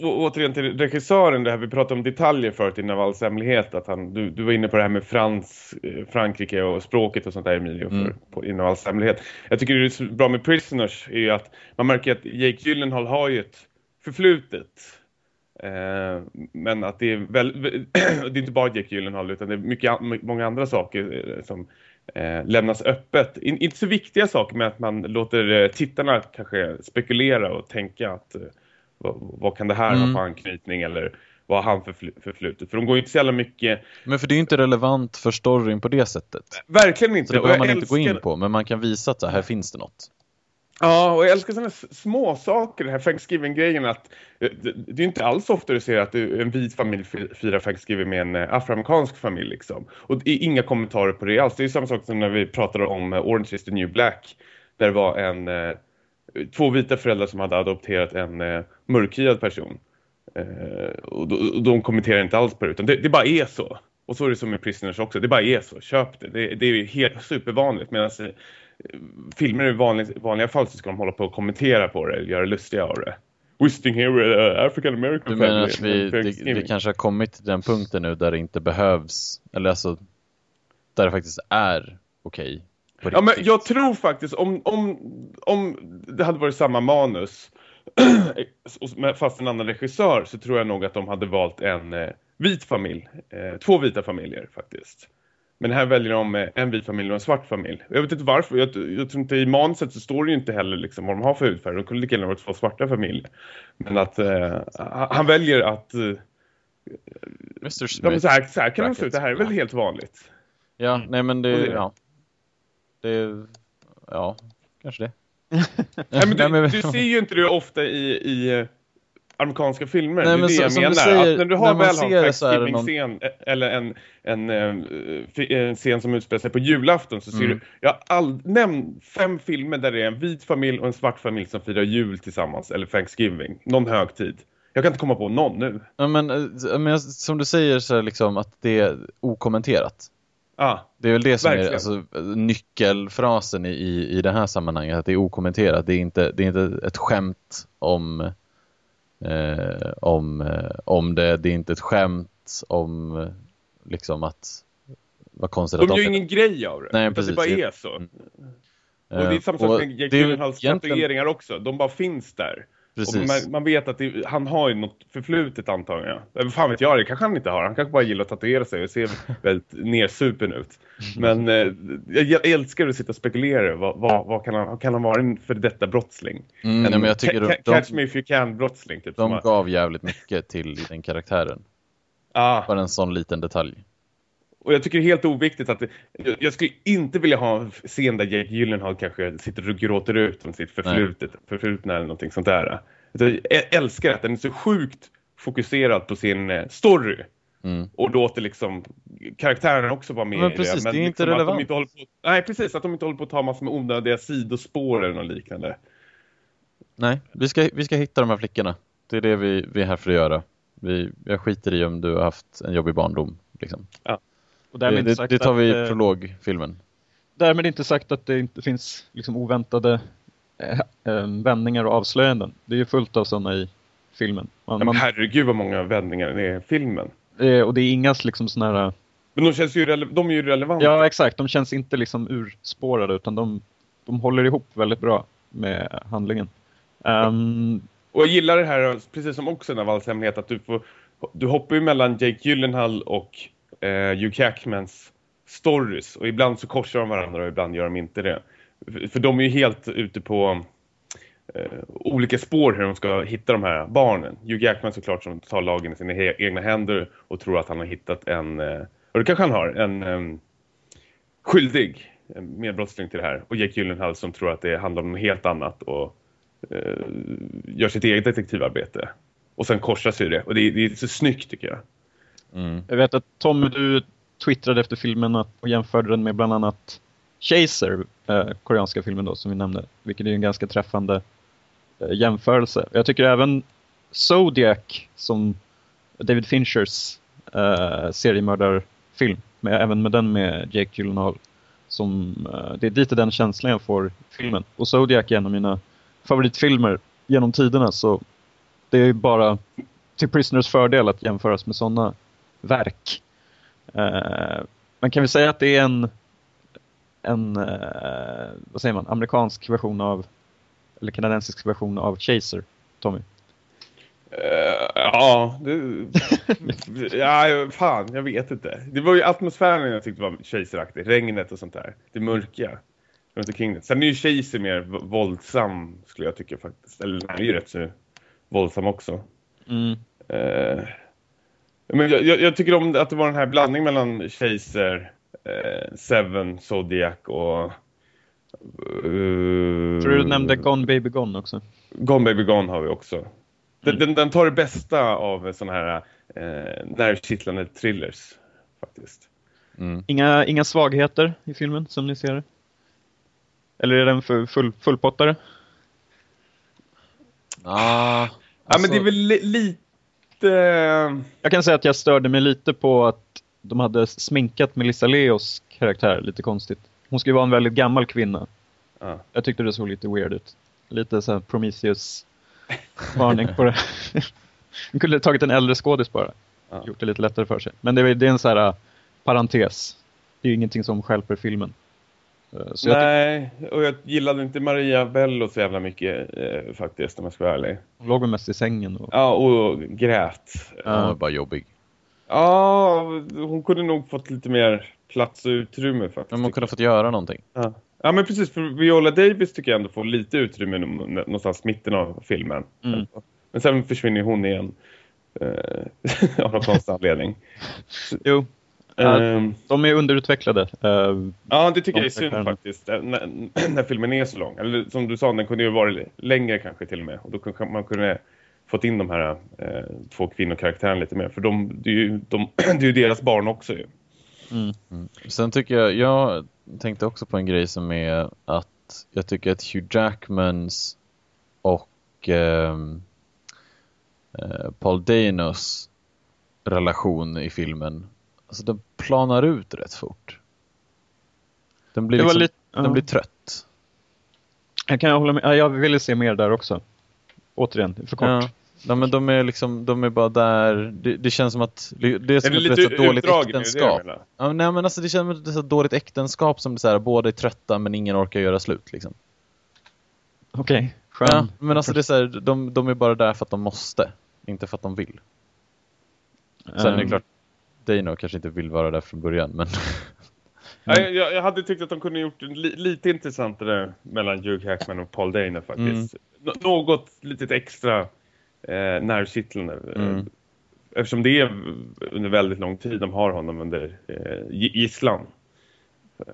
Speaker 4: återigen till regissören, det här vi pratade om detaljer förut i Navals hemlighet. Att han, du, du var inne på det här med Frans, eh, Frankrike och språket och sånt där Emilio mm. för, på, i Navals hemlighet. Jag tycker det är bra med Prisoners är ju att man märker att Jake Gyllenhaal har ju ett förflutet men att det är väl, det är inte bara Jake Gyllenhaal utan det är mycket, många andra saker eh, som eh, lämnas öppet. In, inte så viktiga saker men att man låter eh, tittarna kanske spekulera och tänka att eh, vad, vad, kan det här mm. ha för anknytning eller vad har han för förflutet? För de går ju inte så jävla mycket...
Speaker 2: Men för det är ju inte relevant för storyn på det sättet.
Speaker 4: Verkligen inte.
Speaker 2: Så det behöver man älskar... inte gå in på, men man kan visa att här finns det något.
Speaker 4: Ja, och jag älskar sådana små saker, den här Thanksgiving-grejen att eh, det, det, är inte alls ofta du ser att eh, en vit familj firar Thanksgiving med en eh, afroamerikansk familj liksom. Och det är inga kommentarer på det alls. Det är samma sak som när vi pratade om Orange is the New Black. Där det var en, två vita föräldrar som hade adopterat en mörkhyad person. Och de kommenterar inte alls på det, utan det, det bara är så. Och så är det som med Prisoners också, det bara är så, köp det. Det, det är helt supervanligt medan filmer i vanliga, vanliga fall så ska de hålla på och kommentera på det, göra lustiga av det. Wisting here, uh, African American
Speaker 2: Du menar att vi, det, det, kanske har kommit till den punkten nu där det inte behövs, eller alltså där det faktiskt är okej.
Speaker 4: Okay ja, men jag tror faktiskt om, om, om det hade varit samma manus fast en annan regissör så tror jag nog att de hade valt en eh, vit familj. Eh, två vita familjer faktiskt. Men här väljer de en vit familj och en svart familj. Jag vet inte varför. Jag, jag tror inte i manuset så står det ju inte heller liksom vad de har för hudfärg. De kunde lika gärna vara två svarta familjer. Men att eh, han väljer att... Eh,
Speaker 2: Mr. Smith.
Speaker 4: Så här, så här kan de se ut. Det här är väl helt vanligt.
Speaker 2: Ja, nej men det... det ja. Det... Ja, kanske det.
Speaker 4: nej, men du, du ser ju inte det ofta i... i amerikanska filmer. Nej, det är det jag menar. Säger, att när du har väl har en Thanksgiving-scen någon... eller en, en, en, eh, en, scen som utspelar sig på julafton så ser mm. du, jag all, nämn fem filmer där det är en vit familj och en svart familj som firar jul tillsammans eller Thanksgiving. Någon högtid. Jag kan inte komma på någon nu.
Speaker 2: Ja, men, eh, men som du säger så är liksom att det är okommenterat.
Speaker 4: Ah,
Speaker 2: det är väl det som verkligen. är alltså, nyckelfrasen i, i, i det här sammanhanget, att det är okommenterat. Det är inte, det är inte ett skämt om eh, om, eh, om det. Det är inte ett skämt om liksom att vad konstigt
Speaker 4: De gör ju ingen grej av det. Nej, precis. Det bara är så. Mm. Och det är samma sak med Jake Gyllenhaals tatueringar också. De bara finns där. Man, man vet att det, han har ju något förflutet antagligen. Eller fan vet jag, det kanske han inte har. Han kanske bara gillar att tatuera sig och ser väldigt nersupen ut. Men eh, jag, älskar att sitta och spekulera. Vad, vad, vad kan, han, kan han vara en för detta brottsling?
Speaker 2: Mm,
Speaker 4: En
Speaker 2: nej, men jag tycker de,
Speaker 4: Catch me if you can brottsling. Typ,
Speaker 2: de gav jävligt mycket till den karaktären.
Speaker 4: ah,
Speaker 2: Bara en sån liten detalj.
Speaker 4: Och jag tycker det är helt oviktigt att det, jag, skulle inte vilja ha en scen där Jake Gyllenhaal kanske sitter och gråter ut om sitt förflutet, förflutna eller någonting sånt där. Utan Jag älskar att den är så sjukt fokuserad på sin eh, story.
Speaker 2: Mm.
Speaker 4: och låter liksom karaktären också vara med
Speaker 2: Men
Speaker 4: i
Speaker 2: precis,
Speaker 4: det.
Speaker 2: det är inte
Speaker 4: liksom
Speaker 2: relevant.
Speaker 4: Inte på, nej, precis. Att de inte håller på att ta massor med onödiga sidospår eller något liknande.
Speaker 2: Nej, vi ska, vi ska hitta de här flickorna. Det är det vi, vi är här för att göra. Vi, jag skiter i om du har haft en jobbig barndom. Liksom.
Speaker 3: Och
Speaker 2: Det,
Speaker 3: därmed inte
Speaker 2: det,
Speaker 3: sagt
Speaker 2: det tar vi i
Speaker 3: eh,
Speaker 2: prologfilmen.
Speaker 3: Därmed inte sagt att det inte finns liksom oväntade eh, eh, vändningar och avslöjanden. Det är ju fullt av sådana i filmen. Man,
Speaker 4: Men
Speaker 3: man,
Speaker 4: herregud vad många vändningar det är i filmen.
Speaker 3: eh, och det är inga liksom sådana här...
Speaker 4: Men de känns ju, de är ju relevanta.
Speaker 3: Ja, exakt. De känns inte liksom urspårade utan de, de håller ihop väldigt bra med handlingen. Ehm,
Speaker 4: Och jag gillar det här, precis som också en av alls hemlighet, att du får du hoppar ju mellan Jake Gyllenhaal och eh, Hugh Jackmans stories. Och ibland så korsar de varandra och ibland gör de inte det. För, för de är ju helt ute på eh, olika spår hur de ska hitta de här barnen. Hugh Jackman såklart som tar lagen i sina egna händer och tror att han har hittat en, eh, och det kanske han har, en eh, skyldig medbrottsling till det här. Och Jake Gyllenhaal som tror att det handlar om något helt annat och eh, gör sitt eget detektivarbete. Och sen korsas ju det. Och det, är- det är så snyggt tycker jag.
Speaker 2: Mm.
Speaker 3: jag vet att Tommy, du twittrade efter filmen att- och jämförde den med bland annat Chaser, eh, koreanska filmen då som vi nämnde. Vilket är en ganska träffande eh, jämförelse. Jag tycker även Zodiac som David Finchers eh, seriemördarfilm, med, även med den med Jake Gyllenhaal. Som, eh, det är lite den känslan jag får i filmen. Och Zodiac är en av mina favoritfilmer genom tiderna så det är bara till Prisoners fördel att jämföras med sådana verk. Eh, man kan väl säga att det är en, en eh, vad säger man, amerikansk version av, eller kanadensisk version av Chaser, Tommy.
Speaker 4: Eh, ja, det, ja, fan, jag vet inte. Det var ju atmosfären jag tyckte var Chaser-aktig. Regnet och sånt där. Det mörka. Runt omkring det. Sen är ju Chaser mer våldsam, skulle jag tycka faktiskt. Eller den är ju rätt så våldsam också.
Speaker 3: Mm.
Speaker 4: Men jag, jag, jag tycker om att det var den här blandningen mellan Chaser, eh, Seven, Zodiac och... Uh,
Speaker 3: Tror du du nämnde Gone Baby Gone också?
Speaker 4: Gone Baby Gone har vi också. Den,
Speaker 3: Mm.
Speaker 4: den, den tar det bästa av sådana här eh, nervkittlande thrillers, faktiskt.
Speaker 2: Mm.
Speaker 3: Inga, inga svagheter i filmen som ni ser det? Eller är den för full, fullpottare?
Speaker 2: Ah,
Speaker 4: ja,
Speaker 2: alltså,
Speaker 4: men det är väl li, lite...
Speaker 3: Jag kan säga att jag störde mig lite på att de hade sminkat Melissa Leos karaktär lite konstigt. Hon skulle vara en väldigt gammal kvinna.
Speaker 4: Ja.
Speaker 3: Jag tyckte det såg lite weird ut. Lite så Prometheus-varning på det. De kunde ha tagit en äldre skådis bara.
Speaker 4: Ja.
Speaker 3: Gjort det lite lättare för sig. Men det är, det är en så här uh, parentes. Det är ju ingenting som stjälper filmen. Uh, Så
Speaker 4: Nej, och jag gillade inte Maria Bello så jävla mycket eh, faktiskt, om jag ska vara ärlig.
Speaker 3: hon låg mest i sängen. Och,
Speaker 4: Ja, och grät.
Speaker 2: Han var bara jobbig.
Speaker 4: Ja, hon kunde nog fått lite mer plats och utrymme faktiskt.
Speaker 2: Men man kunde ha fått göra någonting.
Speaker 4: Ja. ja, men precis. För Viola Davis tycker jag ändå får lite utrymme nå- någonstans i mitten av filmen.
Speaker 3: Mm.
Speaker 4: Men sen försvinner hon igen. Eh, av någon konstig anledning.
Speaker 3: jo, Ja.
Speaker 4: Ehm,
Speaker 3: de är underutvecklade. Uh,
Speaker 4: ja, det tycker jag är
Speaker 3: de
Speaker 4: synd faktiskt. eh, När, när filmen är så lång. Eller som du sa, den kunde ju vara längre kanske till och med. Och då kanske man kunde fått in de här eh, två kvinnokaraktärerna lite mer. För de, det, är ju, de, det är ju deras barn också ju.
Speaker 3: mm.
Speaker 2: Sen tycker jag, jag tänkte också på en grej som är att jag tycker att Hugh Jackmans och ehm, eh, Paul Danos relation i filmen, alltså den planar ut rätt fort. Den blir,
Speaker 3: Det
Speaker 2: liksom,
Speaker 3: lite...
Speaker 2: den blir trött.
Speaker 3: Jag kan hålla med. Ja, Jag ville se mer där också. Återigen, för kort.
Speaker 2: Ja. Ja, men de är liksom, de är bara där. Det, det känns som att det är
Speaker 4: Är
Speaker 2: som
Speaker 4: det
Speaker 2: ett
Speaker 4: lite
Speaker 2: rätt så dåligt?
Speaker 4: Är det det
Speaker 2: äktenskap.
Speaker 4: menar?
Speaker 2: Ja, nej, men alltså det känns som ett så dåligt äktenskap som det är så här, båda är trötta men ingen orkar göra slut liksom.
Speaker 3: Okej. skön.
Speaker 2: Ja, men alltså det är så här, de, de är bara där för att de måste, inte för att de vill. Sen är det
Speaker 3: Ehm,
Speaker 2: klart, Dano kanske inte vill vara där från början, men
Speaker 4: Ja, jag, jag hade tyckt att de kunde gjort li, lite intressantare mellan Hugh Jackman och Paul Dano faktiskt. Nå- något litet extra eh, nervkittlande. eh,
Speaker 2: Mm.
Speaker 4: Eftersom det är under väldigt lång tid de har honom under eh, gi- gisslan. Eh,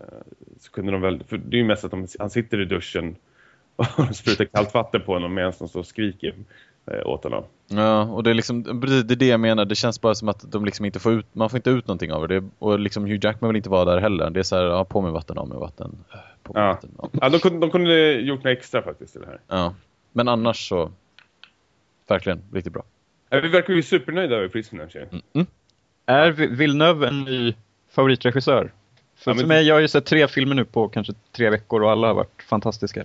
Speaker 4: så kunde de väl, för det är ju mest att de, han sitter i duschen och sprutar kallt vatten på honom medan de står och skriker eh, åt honom.
Speaker 2: ja, och det är liksom, precis, det är det jag menar, det känns bara som att de liksom inte får ut, man får inte ut någonting av det, och liksom Hugh Jackman vill inte vara där heller, det är så här, ja, på med vatten, av med vatten, på med
Speaker 4: Ja.
Speaker 2: vatten, ja.
Speaker 4: Ja, de, kunde, de kunde gjort något extra faktiskt i det här.
Speaker 2: ja. Men annars så, verkligen, riktigt bra.
Speaker 4: Eh, Vi verkar ju supernöjda över Prisoners ju.
Speaker 2: Mm.
Speaker 3: Är Vi- Villeneuve en ny favoritregissör? För,
Speaker 4: Ja, men-
Speaker 3: för mig, jag har ju sett tre filmer nu på kanske tre veckor och alla har varit fantastiska.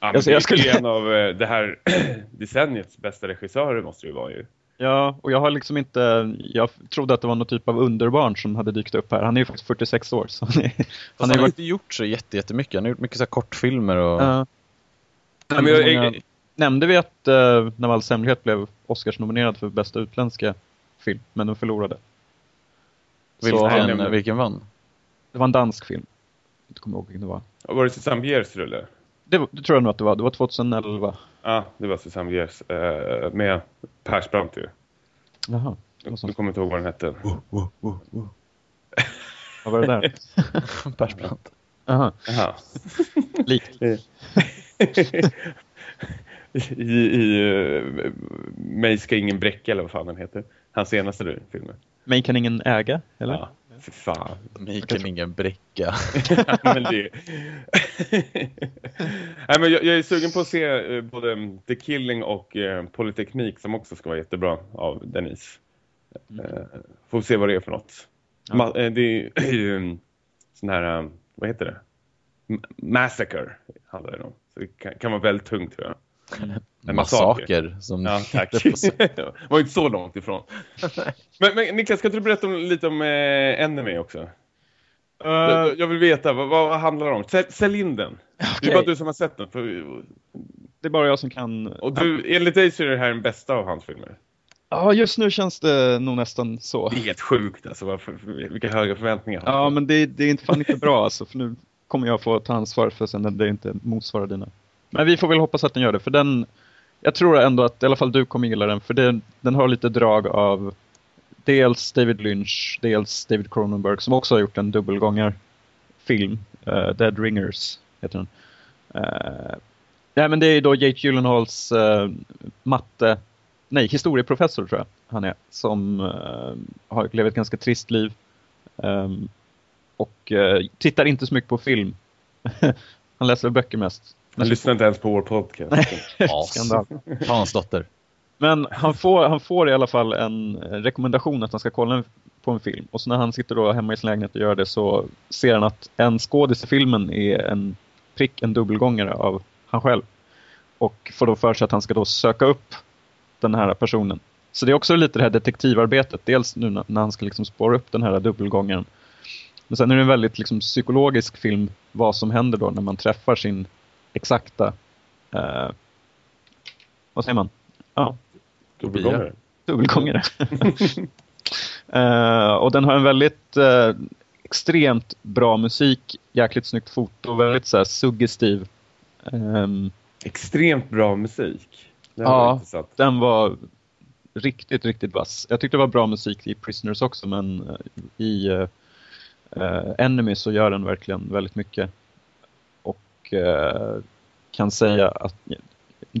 Speaker 4: Ja, men
Speaker 3: Jag-
Speaker 4: det är
Speaker 3: jag skulle-
Speaker 4: ju en av eh, det här decenniets bästa regissörer måste det ju vara ju.
Speaker 3: Ja, och jag har liksom inte, jag trodde att det var någon typ av underbarn som hade dykt upp här. Han är ju faktiskt 46 år. Så han, är,
Speaker 2: Han,
Speaker 3: han
Speaker 2: har
Speaker 3: ju varit...
Speaker 2: inte gjort så jätte, jättemycket, han har gjort mycket så här kortfilmer och...
Speaker 3: Ja.
Speaker 4: Ja, men jag, jag,
Speaker 3: Nämnde vi att uh, Navals hemlighet blev Oscars-nominerad för bästa utländska film, men de förlorade.
Speaker 2: vilken,
Speaker 3: Så
Speaker 4: han
Speaker 2: vilken vann?
Speaker 3: det var en dansk film. Jag kommer ihåg vilken det var.
Speaker 4: var det Susanne Biers rulle?
Speaker 3: Det, det tror jag nog att det var. Det var 2011.
Speaker 4: Ja, det var Susanne Biers eh, med Persbrandt ju.
Speaker 3: Jaha, sånt.
Speaker 4: kommer inte ihåg vad den hette.
Speaker 3: vad var det där?
Speaker 2: Persbrandt.
Speaker 3: Jaha,
Speaker 4: Jaha.
Speaker 3: likt.
Speaker 4: I, i uh, Mig ska ingen bräcka eller vad fan den heter. Hans senaste du, filmen.
Speaker 3: Mig kan ingen äga, eller?
Speaker 4: Ja, för fan.
Speaker 2: Mig kan ingen bräcka.
Speaker 4: men det... Nej, men jag, jag är sugen på att se eh, både The Killing och eh, Polyteknik som också ska vara jättebra av Denise. Eh, får se vad det är för något.
Speaker 3: Ja.
Speaker 4: Ma- eh, det är ju sån här, eh, vad heter det? M- Massacre handlar det om. Så det kan, kan vara väldigt tungt tror jag. En
Speaker 2: Massaker. Som
Speaker 4: Ja, tack. det var inte så långt ifrån. men, men Niklas, kan du berätta om, lite om eh, Enemy också? jag, jag vill veta, vad, vad handlar det om? Sälj, sälj in den. Det är bara du som har sett den. För,
Speaker 3: Det är bara jag som kan...
Speaker 4: och du, enligt dig så är det här den bästa av hans filmer.
Speaker 3: Ja, just nu känns det nog nästan så.
Speaker 4: Det är helt sjukt alltså, varför, vilka höga förväntningar
Speaker 3: Ja, men det, det är inte fan inte bra alltså, för nu kommer jag få ta ansvar för sen när det inte motsvarar dina. Men vi får väl hoppas att den gör det, för den... Jag tror ändå att i alla fall du kommer gilla den, för den, den har lite drag av dels David Lynch, dels David Cronenberg som också har gjort en dubbelgångarfilm, uh, eh, Dead Ringers heter den. Uh, nej, men det är då Jake Gyllenhaals uh, matte, nej, historieprofessor tror jag han är, som uh, har levt ett ganska trist liv. Um, och uh, tittar inte så mycket på film. han läser böcker mest.
Speaker 4: Han lyssnar inte ens på vår podcast.
Speaker 2: As.
Speaker 3: Skandal.
Speaker 2: Hans dotter.
Speaker 3: Men han får, han får i alla fall en rekommendation att han ska kolla en, på en film. Och så när han sitter då hemma i sin lägenhet och gör det så ser han att en skådis i filmen är en prick, en dubbelgångare av han själv. Och får då för sig att han ska då söka upp den här personen. Så det är också lite det här detektivarbetet. Dels nu när när han ska liksom spåra upp den här dubbelgångaren. Men sen är det en väldigt liksom psykologisk film vad som händer då när man träffar sin exakta eh, vad säger man? Ja,
Speaker 4: Dubbelgångare.
Speaker 3: dubbelgångare. Eh, och den har en väldigt eh, extremt bra musik, jäkligt snyggt foto, väldigt så här, suggestiv. Ehm,
Speaker 4: Extremt bra musik. Det
Speaker 3: Ja.
Speaker 4: var
Speaker 3: den var riktigt, riktigt vass. Jag tyckte det var bra musik i Prisoners också, men eh, i eh, eh, Enemy så gör den verkligen väldigt mycket. Och kan säga att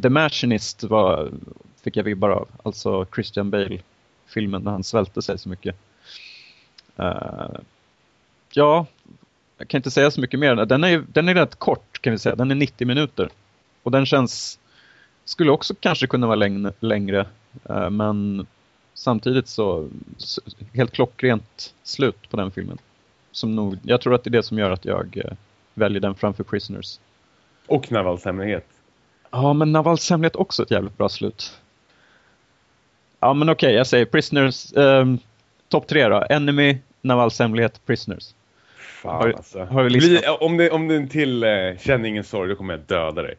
Speaker 3: The Machinist var, fick jag vibbar av, alltså Christian Bale-filmen när han svälte sig så mycket. Eh, ja, jag kan inte säga så mycket mer. Den är, den är rätt kort kan vi säga, den är 90 minuter. Och den känns skulle också kanske kunna vara längre, längre eh, men samtidigt så helt klockrent slut på den filmen. Som nog, jag tror att det är det som gör att jag väljer den framför Prisoners.
Speaker 4: Och Navals hemlighet.
Speaker 3: Ja, men Navals hemlighet också ett jävligt bra slut. Ja, men okej, jag säger Prisoners. Um, Topp tre då. Enemy, Navals hemlighet, Prisoners.
Speaker 4: Fan
Speaker 3: Har-
Speaker 4: alltså.
Speaker 3: har vi
Speaker 4: om, det, om det är en till eh, Känn ingen sorg, då kommer jag döda dig.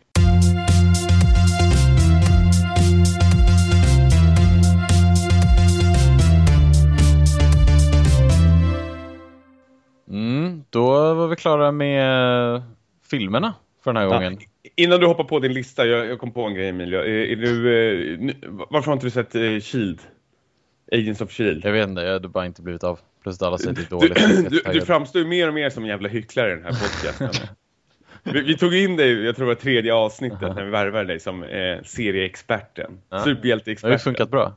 Speaker 2: Klara med filmerna för den här gången.
Speaker 4: Ja, innan du hoppar på din lista, jag, jag kom på en grej Emilio. Är, är du, eh, varför har inte du sett eh, Shield? Agents of Shield?
Speaker 2: Jag vet inte, jag hade bara inte blivit av. Plus alla säger det är dåligt.
Speaker 4: Du, du, du framstår mer och mer som en jävla hycklare i den här podcasten. vi, vi, tog in dig, jag tror det var tredje avsnittet, uh -huh. när vi värvade dig som eh, serieexperten. Uh -huh. Superhjälteexperten.
Speaker 2: Det har ju funkat bra.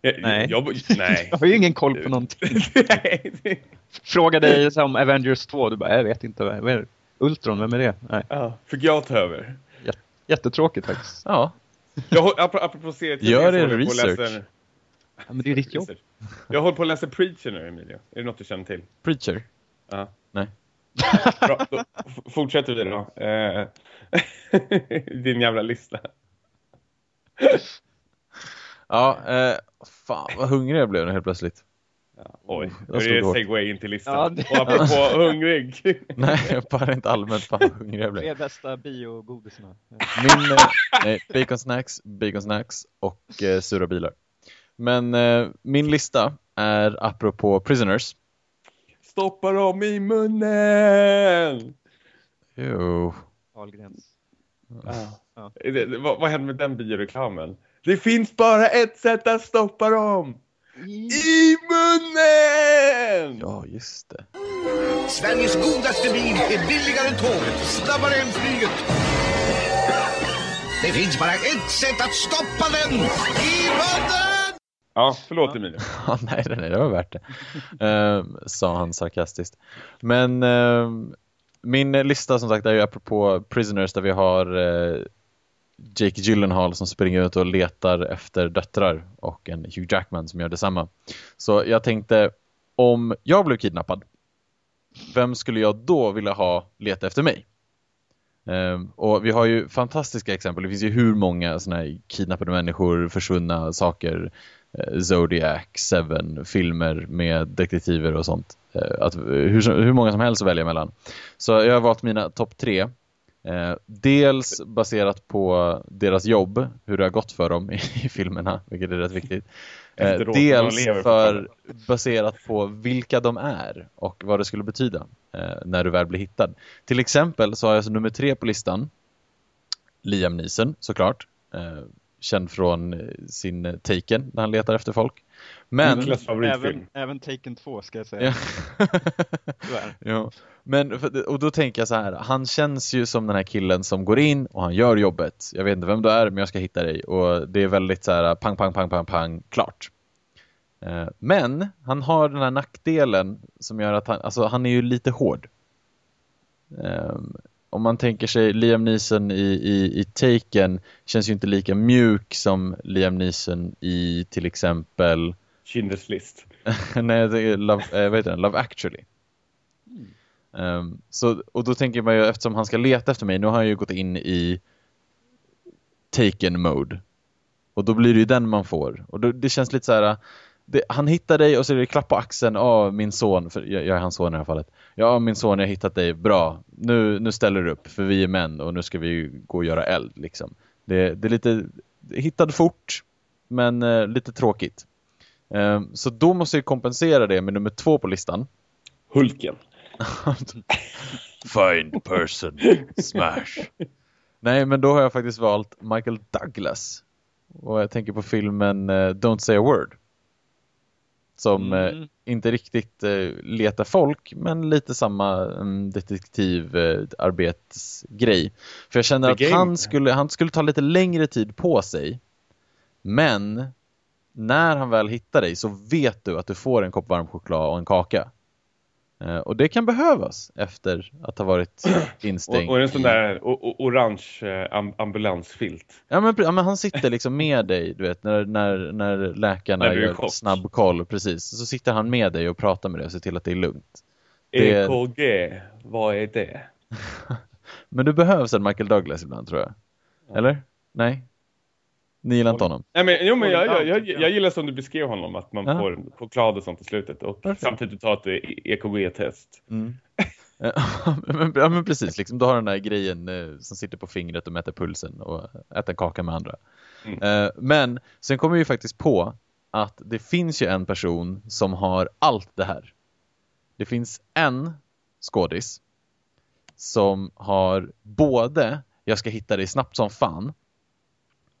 Speaker 3: Jag, nej.
Speaker 4: Jag, nej.
Speaker 3: jag har ju ingen koll på någonting. Fråga dig om Avengers 2, du bara, jag vet inte. Vad är det? Ultron, vem är det? Nej.
Speaker 4: Ja, fick jag ta över?
Speaker 3: Jätt, jättetråkigt faktiskt.
Speaker 2: Ja.
Speaker 4: Jag, apropå serier...
Speaker 2: Gör din research.
Speaker 3: Läser, ja, men det är ditt jobb.
Speaker 4: Jag håller på att läsa Preacher nu, Emilio. Är det något du känner till?
Speaker 2: Preacher?
Speaker 4: Ja.
Speaker 2: Nej.
Speaker 4: Bra, då fortsätter vi då. Eh, din jävla lista.
Speaker 2: Ja, eh, fan vad hungrig jag blev nu helt plötsligt.
Speaker 4: Ja, oj, nu är det segway in till listan. Ja,
Speaker 3: det...
Speaker 4: Och apropå hungrig.
Speaker 2: Nej, bara inte allmänt fan hungrig jag blev.
Speaker 3: Tre bästa biogodisarna.
Speaker 2: Min, eh, nej, bacon snacks, bacon snacks och eh, sura bilar. Men eh, min lista är apropå prisoners.
Speaker 4: Stoppa dem i munnen!
Speaker 2: Jo.
Speaker 3: Ahlgrens.
Speaker 4: Ja. Ja. Vad, vad hände med den bioreklamen? Det finns bara ett sätt att stoppa dem! I, I munnen!
Speaker 2: Ja, just det.
Speaker 5: Sveriges godaste bil är billigare än tåget, snabbare än flyget. Det finns bara ett sätt att stoppa den! I munnen!
Speaker 4: Ja, förlåt Emilio.
Speaker 2: Ja, nej, nej, det var värt det. uh, sa han sarkastiskt. Men uh, min lista som sagt är ju apropå Prisoners där vi har uh, Jake Gyllenhaal som springer ut och letar efter döttrar och en Hugh Jackman som gör detsamma. Så jag tänkte, om jag blev kidnappad, vem skulle jag då vilja ha leta efter mig? Um, och vi har ju fantastiska exempel. Det finns ju hur många sådana här kidnappade människor, försvunna saker, uh, Zodiac, Seven, filmer med detektiver och sånt. Uh, att, hur, hur många som helst att välja mellan. Så jag har valt mina topp tre. Eh, dels baserat på deras jobb, hur det har gått för dem i, i filmerna, vilket är rätt viktigt. Eh, dels för baserat på vilka de är och vad det skulle betyda eh, när du väl blir hittad. Till exempel så har jag alltså nummer tre på listan Liam Neeson såklart. Eh, känd från sin Taken när han letar efter folk. Men
Speaker 3: även, även Taken 2 ska jag säga.
Speaker 2: ja. Men, och då tänker jag så här, han känns ju som den här killen som går in och han gör jobbet. Jag vet inte vem du är, men jag ska hitta dig. Och det är väldigt så här, pang, pang, pang, pang, pang, klart. Eh, men han har den här nackdelen som gör att han, alltså han är ju lite hård. Om man tänker sig Liam Neeson i, i, i Taken känns ju inte lika mjuk som Liam Neeson i till exempel
Speaker 4: Schindler's list.
Speaker 2: Nej, Love, äh, vad heter den? Love actually. Mm. Um, så, och då tänker man ju, eftersom han ska leta efter mig, nu har han ju gått in i taken mode. Och då blir det ju den man får. Och då, det känns lite så här, det, han hittar dig och så är det klapp på axeln. Ja, min son, för jag, jag, är hans son i det här fallet. Ja, min son, jag har hittat dig. Bra. Nu, nu ställer du upp, för vi är män och nu ska vi gå och göra eld. Liksom. Det, det är lite hittad fort, men eh, lite tråkigt. Eh, så då måste jag kompensera det med nummer två på listan.
Speaker 4: Hulken.
Speaker 2: Find person. Smash. Nej, men då har jag faktiskt valt Michael Douglas. Och jag tänker på filmen uh, Don't say a word. Som eh, mm. uh, inte riktigt uh, letar folk, men lite samma um, detektivarbetsgrej. För jag känner The att han skulle, han skulle ta lite längre tid på sig. Men när han väl hittar dig så vet du att du får en kopp varm choklad och en kaka. Eh, och det kan behövas efter att ha varit instängd.
Speaker 4: Och, och en sån där orange eh, ambulansfilt.
Speaker 2: Ja men, ja men, han sitter liksom med dig, du vet, när, när, när läkarna när gör chock. snabb koll, precis. Så sitter han med dig och pratar med dig och ser till att det är lugnt.
Speaker 4: Det... EKG, vad är det?
Speaker 2: men du behövs en Michael Douglas ibland tror jag. Eller? Nej? Ni gillar inte honom?
Speaker 4: Nej, men, jo, men jag, jag, jag, jag gillar som du beskrev honom, att man ja. får choklad och sånt i slutet och Perfekt. samtidigt ta ett EKG-test.
Speaker 2: Mm. ja, men precis, liksom, du har den där grejen eh, som sitter på fingret och mäter pulsen och äter kaka med andra. Mm. Eh, men sen kommer vi ju faktiskt på att det finns ju en person som har allt det här. Det finns en skådis som har både jag ska hitta dig snabbt som fan,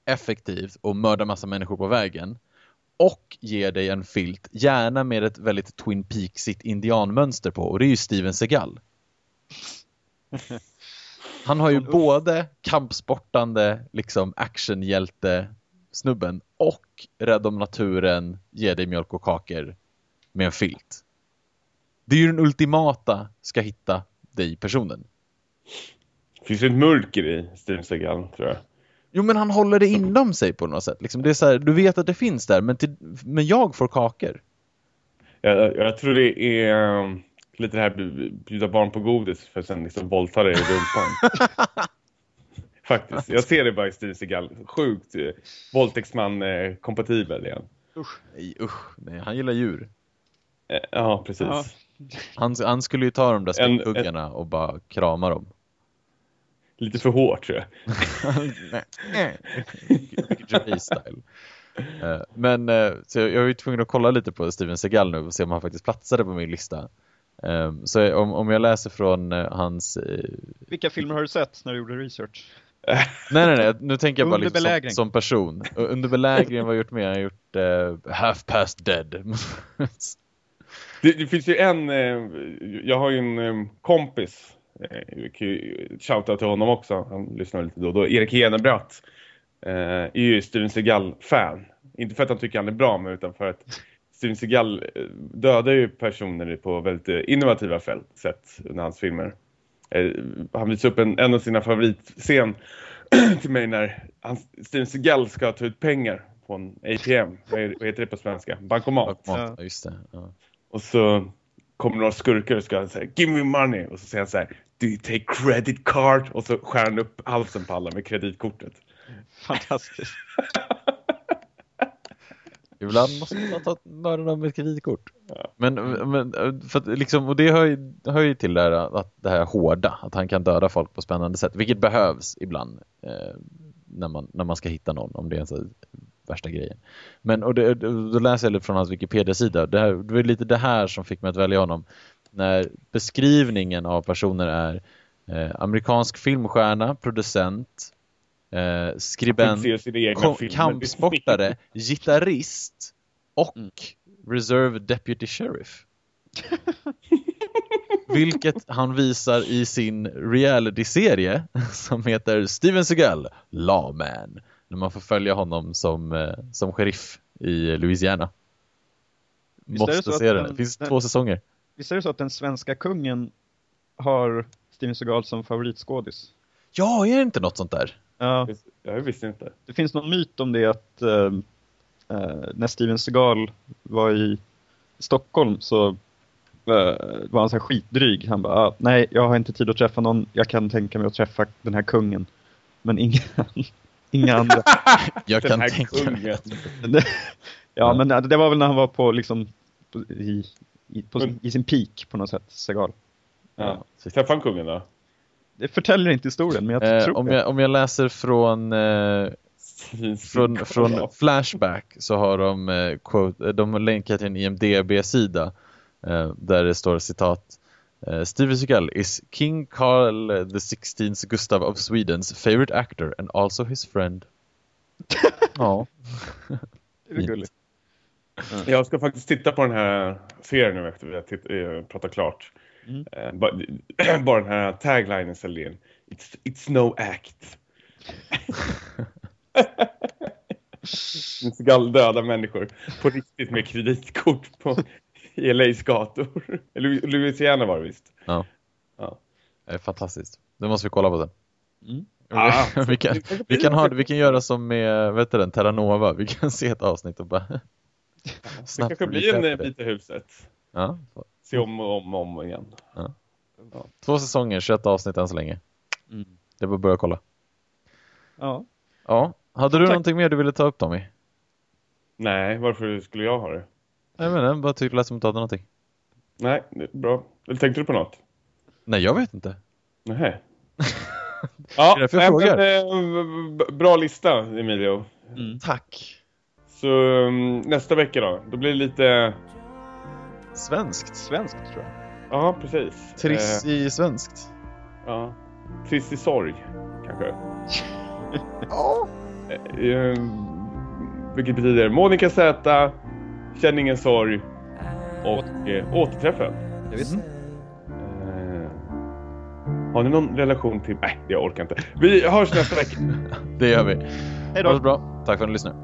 Speaker 2: effektivt och mörda massa människor på vägen och ger dig en filt, gärna med ett väldigt Twin Peaksigt indianmönster på och det är ju Steven Seagal. Han har ju både kampsportande liksom actionhjälte snubben och rädd om naturen, ge dig mjölk och kakor med en filt. Det är ju den ultimata ska hitta dig personen.
Speaker 4: Det finns ju ett mörker i Steven Seagal, tror jag.
Speaker 2: Jo men han håller det inom sig på något sätt. Liksom, det är så här, du vet att det finns där men, till, men jag får kakor.
Speaker 4: Jag, jag tror det är um, lite det här bjuda barn på godis för sen liksom våldta dig i rumpan. Faktiskt. Jag ser det bara i Steven Seagal. Sjukt eh, våldtäktsman-kompatibel igen.
Speaker 2: Nej usch, nej, han gillar djur.
Speaker 4: Eh, Ja, precis.
Speaker 3: Ja.
Speaker 2: Han, han skulle ju ta de där späckhuggarna och bara krama dem.
Speaker 4: Lite för hårt, tror jag.
Speaker 2: Ricky Gervais-style. Eh, Men eh, så jag var ju tvungen att kolla lite på Steven Seagal nu och se om han faktiskt platsade på min lista. Eh, Så om, om jag läser från eh, hans...
Speaker 3: Vilka filmer har du sett när du gjorde research?
Speaker 2: Nej, nej, nej, nu tänker jag bara
Speaker 3: Under
Speaker 2: liksom som, som person. Under belägringen, vad har jag gjort mer? Jag har gjort eh, Half Past Dead.
Speaker 4: Det, det finns ju en, jag har ju en kompis, eh, shouta till honom också, han lyssnar lite då då, Erik Henebratt, eh, är ju Steven Seagal-fan. Inte för att han tycker han är bra, men utan för att Steven Seagal eh, dödar ju personer på väldigt eh, innovativa fält, sett under hans filmer. Eh, han visar upp en, en av sina favoritscen till mig när han, Steven Seagal ska ta ut pengar på en ATM, vad heter det på svenska? Bankomat.
Speaker 2: Ja. Just det. Ja.
Speaker 4: Och så kommer några skurkar och ska säga Give me money! Och så säger han så här Do you take credit card? Och så skär han upp halsen på alla med kreditkortet.
Speaker 3: Fantastiskt.
Speaker 2: Ibland måste man ta mörda dem med kreditkort. Men, men för att liksom, och det hör ju, hör ju till det här, att det här hårda, att han kan döda folk på spännande sätt, vilket behövs ibland eh, när, man, när man ska hitta någon, om det är en så värsta grejen. Men och det, då läser jag lite från hans Wikipedia-sida, det, här, det var lite det här som fick mig att välja honom. När beskrivningen av personer är eh, amerikansk filmstjärna, producent, eh, skribent, kampsportare, gitarrist och reserve deputy sheriff. Vilket han visar i sin reality-serie som heter Steven Seagal, Lawman. När man får följa honom som, eh, som sheriff i Louisiana.
Speaker 3: Visst
Speaker 2: Måste se den, det finns
Speaker 3: den-
Speaker 2: två säsonger.
Speaker 3: Visst är det så att den svenska kungen har Steven Seagal som favoritskådis?
Speaker 2: Ja, är det inte något sånt där?
Speaker 3: Ja,
Speaker 4: Jag visste inte.
Speaker 3: det finns någon myt om det att eh, eh, när Steven Seagal var i Stockholm så eh, var han så här skitdryg. Han bara, ah, nej jag har inte tid att träffa någon, jag kan tänka mig att träffa den här kungen. Men inga, inga andra.
Speaker 2: Jag kan tänka mig.
Speaker 4: kungen.
Speaker 3: ja, men det var väl när han var på liksom på, i, i, på, i sin peak på något sätt, Seagal.
Speaker 4: Ja. Träffade han kungen då?
Speaker 3: Det förtäljer inte historien, men jag
Speaker 2: Eh,
Speaker 3: tror
Speaker 2: om, jag, om jag läser från eh, från, från Flashback så har de, eh, quote, de har länkat till en IMDB-sida eh, där det står citat eh, Steven Seagal is King Carl the XVI Gustav of Swedens favorite actor and also his friend. ja.
Speaker 3: Det är gulligt.
Speaker 4: Jag ska faktiskt titta på den här serien nu efter vi har titt- eh, pratat klart.
Speaker 3: Mm.
Speaker 4: Eh, bara, bara den här taglinen säljer in. It's, it's no act. Ska döda människor på riktigt med kreditkort på i LAs gator. Louisiana var det visst.
Speaker 2: ja.
Speaker 4: Ja.
Speaker 2: Det är fantastiskt. Det måste vi kolla på sen.
Speaker 3: Mm.
Speaker 4: Ah,
Speaker 2: vi, kan, vi, kan ha, vi kan göra som med vet du, den, Terranova. Vi kan se ett avsnitt och bara
Speaker 4: Det kanske blir en
Speaker 2: det.
Speaker 4: Vita huset.
Speaker 2: Ja,
Speaker 4: Se om och om, om igen.
Speaker 2: två säsonger, 21 avsnitt än så länge.
Speaker 3: Mm.
Speaker 2: Det att börja kolla.
Speaker 3: Ja.
Speaker 2: Ja, hade du
Speaker 3: Tack.
Speaker 2: någonting mer du ville ta upp Tommy?
Speaker 4: Nej, varför skulle jag ha det?
Speaker 2: Jag menar, jag bara tyckte det som att du hade någonting.
Speaker 4: Nej, bra. Eller tänkte du på något?
Speaker 2: Nej, jag vet inte.
Speaker 4: Nej. ja,
Speaker 2: jag
Speaker 4: nej,
Speaker 2: frågar.
Speaker 4: men, eh, bra lista, Emilio.
Speaker 3: Mm.
Speaker 2: Tack.
Speaker 4: Så um, nästa vecka då, då blir det lite...
Speaker 2: Svenskt.
Speaker 3: Svenskt tror jag.
Speaker 4: Ja, precis.
Speaker 2: Triss
Speaker 4: Eh,
Speaker 2: i svenskt.
Speaker 4: Ja. Trist i sorg, kanske. Eh, eh, vilket betyder Monica Z, Känn ingen sorg och eh, Återträffen.
Speaker 3: Jag vet inte.
Speaker 4: Eh, har ni någon relation till... Nej, jag orkar inte. Vi hörs nästa vecka.
Speaker 2: Det gör vi.
Speaker 3: Hej
Speaker 2: Ha
Speaker 3: då!
Speaker 2: det bra. Tack för att ni lyssnade.